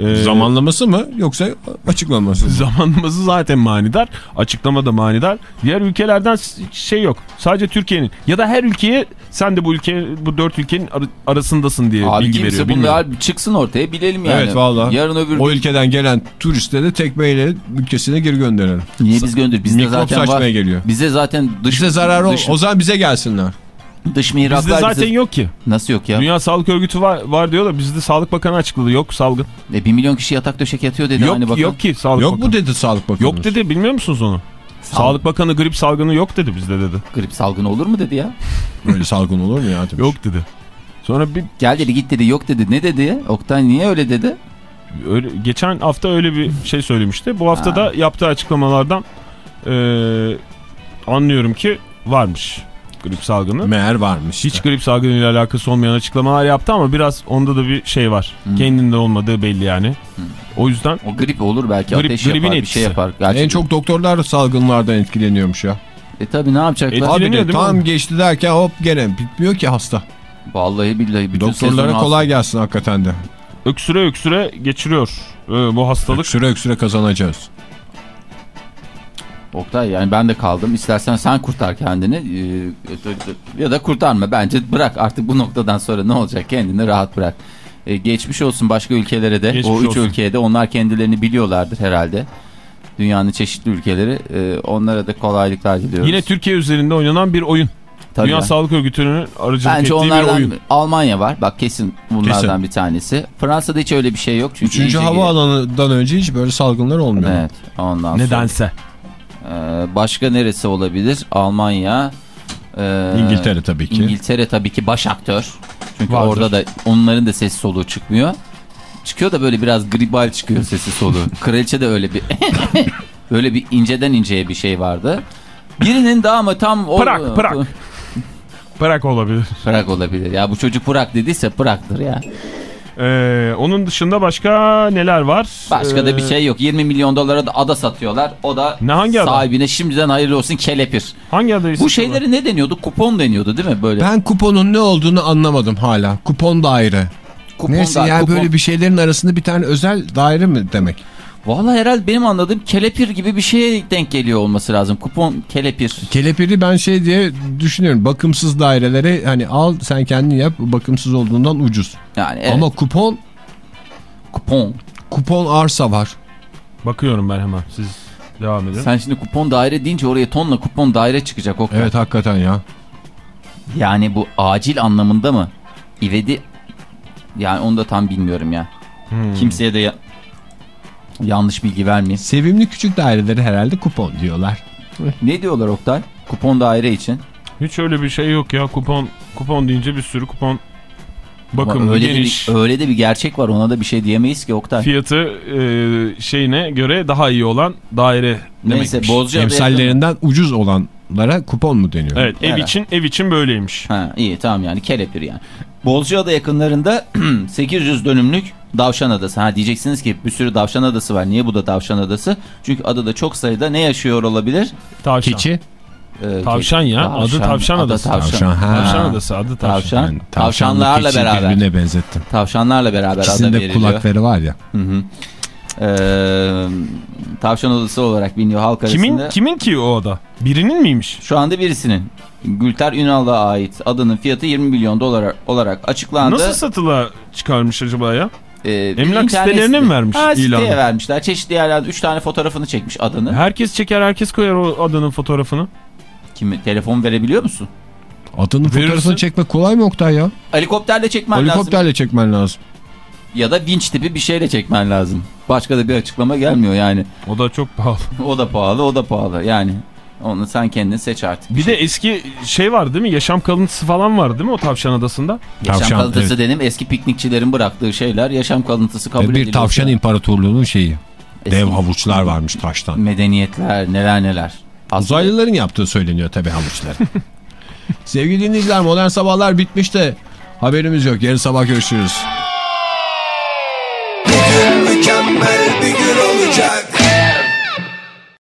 Ee, Zamanlaması mı yoksa açıklaması mı? Zamanlaması zaten manidar. Açıklama da manidar. Diğer ülkelerden şey yok. Sadece Türkiye'nin. Ya da her ülkeye sen de bu ülke bu dört ülkenin ar- arasındasın diye Abi bilgi veriyor. bunlar çıksın ortaya bilelim yani. Evet valla. Yarın öbür O ülkeden gelen turistleri tekmeyle ülkesine geri gönderelim. Niye biz gönder? Bizde Mikrop zaten var. geliyor. Bize zaten dış, Bize zarar ol. dış, O zaman bize gelsinler. Dış mihraklar Bizde zaten bize- yok ki. Nasıl yok ya? Dünya Sağlık Örgütü var, var diyor da bizde Sağlık Bakanı açıkladı. Yok salgın. E, bir milyon kişi yatak döşek yatıyor dedi aynı Yok, bakan. yok ki Sağlık Yok Bakanı. mu dedi Sağlık Bakanı? Yok dedi bilmiyor musunuz onu? Sağlık Bakanı grip salgını yok dedi bizde dedi. Grip salgını olur mu dedi ya? [LAUGHS] Böyle salgın olur mu ya? demiş. Yok dedi. Sonra bir Gel dedi git dedi yok dedi. Ne dedi? Oktay niye öyle dedi? öyle, geçen hafta öyle bir şey söylemişti. Bu hafta Ha. da yaptığı açıklamalardan eee, anlıyorum ki varmış grip salgını. Meğer varmış. Hiç grip salgınıyla alakası olmayan açıklamalar yaptı ama biraz onda da bir şey var. Hmm. Kendinde olmadığı belli yani. O yüzden O grip olur belki Grip- ateş yapar bir etkisi. şey yapar. Gerçi, En çok doktorlar salgınlardan etkileniyormuş ya. E tabi ne yapacaklar? Abi de mi tam oğlum? geçti derken hop gene bitmiyor ki hasta. Vallahi billahi bütün Doktorlara kolay gelsin hakikaten de. öksüre öksüre geçiriyor ee, bu hastalık. Öksüre öksüre kazanacağız. Oktay yani ben de kaldım. İstersen sen kurtar kendini Ee, ya da kurtarma. Bence bırak artık bu noktadan sonra ne olacak kendini rahat bırak. Ee, geçmiş olsun başka ülkelere de. Geçmiş o üç olsun. ülkeye de onlar kendilerini biliyorlardır herhalde. Dünyanın çeşitli ülkeleri. Ee, onlara da kolaylıklar diliyoruz. Yine Türkiye üzerinde oynanan bir oyun. Tabii Dünya ya. Sağlık Örgütü'nün aracılık Bence ettiği bir onlardan oyun. Almanya var. Bak kesin bunlardan Kesin. bir tanesi. Fransa'da hiç öyle bir şey yok. Çünkü Üçüncü havaalanından önce hiç böyle salgınlar olmuyor. Evet. Ondan sonra. Nedense. Ee, başka neresi olabilir? Almanya. ee, İngiltere tabii ki. İngiltere tabii ki baş aktör. Çünkü Vardır. orada da onların da ses soluğu çıkmıyor. Çıkıyor da böyle biraz gribal çıkıyor sesi soluğu. [LAUGHS] Kraliçe de öyle bir [LAUGHS] böyle bir inceden inceye bir şey vardı. Birinin daha mı tam o Pırak, pırak. [LAUGHS] Bırak olabilir. Pırak olabilir. Ya bu çocuk Pırak dediyse Pırak'tır ya. Ee, onun dışında başka neler var? Başka da Ee, bir şey yok. 20 milyon dolara da ada satıyorlar. O da Ne, hangi ada? sahibine şimdiden hayırlı olsun kelepir. Hangi adayı Bu şeyleri ne deniyordu? Kupon deniyordu değil mi böyle? Ben kuponun ne olduğunu anlamadım hala. Kupon daire. Kupon Neyse da- yani kupon- böyle bir şeylerin arasında bir tane özel daire mi demek? Vallahi herhalde benim anladığım kelepir gibi bir şeye denk geliyor olması lazım. Kupon kelepir. Kelepiri ben şey diye düşünüyorum. Bakımsız daireleri hani al sen kendin yap bakımsız olduğundan ucuz. Yani evet, Ama kupon kupon. kupon arsa var. Bakıyorum ben hemen. Siz devam edin. Sen şimdi kupon daire deyince oraya tonla kupon daire çıkacak. O Evet hakikaten ya. Yani bu acil anlamında mı? İvedi yani onu da tam bilmiyorum ya. Hmm. Kimseye de ya- yanlış bilgi vermeyeyim. Sevimli küçük daireleri herhalde kupon diyorlar. Ne diyorlar Oktay? Kupon daire için. Hiç öyle bir şey yok ya. Kupon kupon deyince bir sürü kupon bakımlı, öyle, de geniş. bir, öyle de bir gerçek var ona da bir şey diyemeyiz ki Oktay. Fiyatı e, şeyine göre daha iyi olan daire Neyse demekmiş. Bozcaada yakın- Emsallerinden ucuz olanlara kupon mu deniyor? Evet ev Evet. için ev için böyleymiş. Ha iyi tamam yani kelepir yani. Bozcaada yakınlarında [CLEARS THROAT] 800 dönümlük Davşan Adası. Ha diyeceksiniz ki bir sürü Davşan Adası var. Niye bu da Davşan Adası? Çünkü adada çok sayıda ne yaşıyor olabilir? Tavşan. Keçi. Ee, Tavşan ya, adı Tavşan adı Adası. Tavşan. Tavşan, ha. Tavşan adası adı tavşan. Tavşan. Yani Tavşanlarla beraber. birbirine benzettim. Tavşanlarla beraber ada İkisinin de veriliyor. kulakları var ya. Hı hı. Ee, tavşan odası olarak biliniyor halk arasında. Kimin kimin ki o oda? Birinin miymiş? Şu anda birisinin. Gülter Ünal'a ait adının fiyatı 20 milyon dolar olarak açıklandı. Nasıl satıla çıkarmış acaba ya? Bir Emlak internet sitelerine mi vermiş ha, siteye ilanı? vermişler. Çeşitli yerlerde 3 tane fotoğrafını çekmiş adını. Herkes çeker herkes koyar o adının fotoğrafını. Kimi telefon verebiliyor musun? Adının Verirsin. fotoğrafını çekmek kolay mı Oktay ya? Helikopterle çekmen lazım. Helikopterle çekmen lazım. Ya da vinç tipi bir şeyle çekmen lazım. Başka da bir açıklama gelmiyor yani. O da çok pahalı. O da pahalı, o da pahalı. Yani onu sen kendin seç artık. Bir de eski şey var değil mi? Yaşam kalıntısı falan var değil mi o tavşan adasında? Yaşam Tavşan, kalıntısı evet. dedim eski piknikçilerin bıraktığı şeyler yaşam kalıntısı kabul bir ediliyor. tavşan imparatorluğunun şeyi. Eski- Dev havuçlar varmış taştan. Medeniyetler neler neler. Aslında Uzaylıların yaptığı söyleniyor tabii havuçları. [LAUGHS] Sevgili dinleyiciler modern sabahlar bitmiş de haberimiz yok. Yarın sabah görüşürüz. Mükemmel bir gün olacak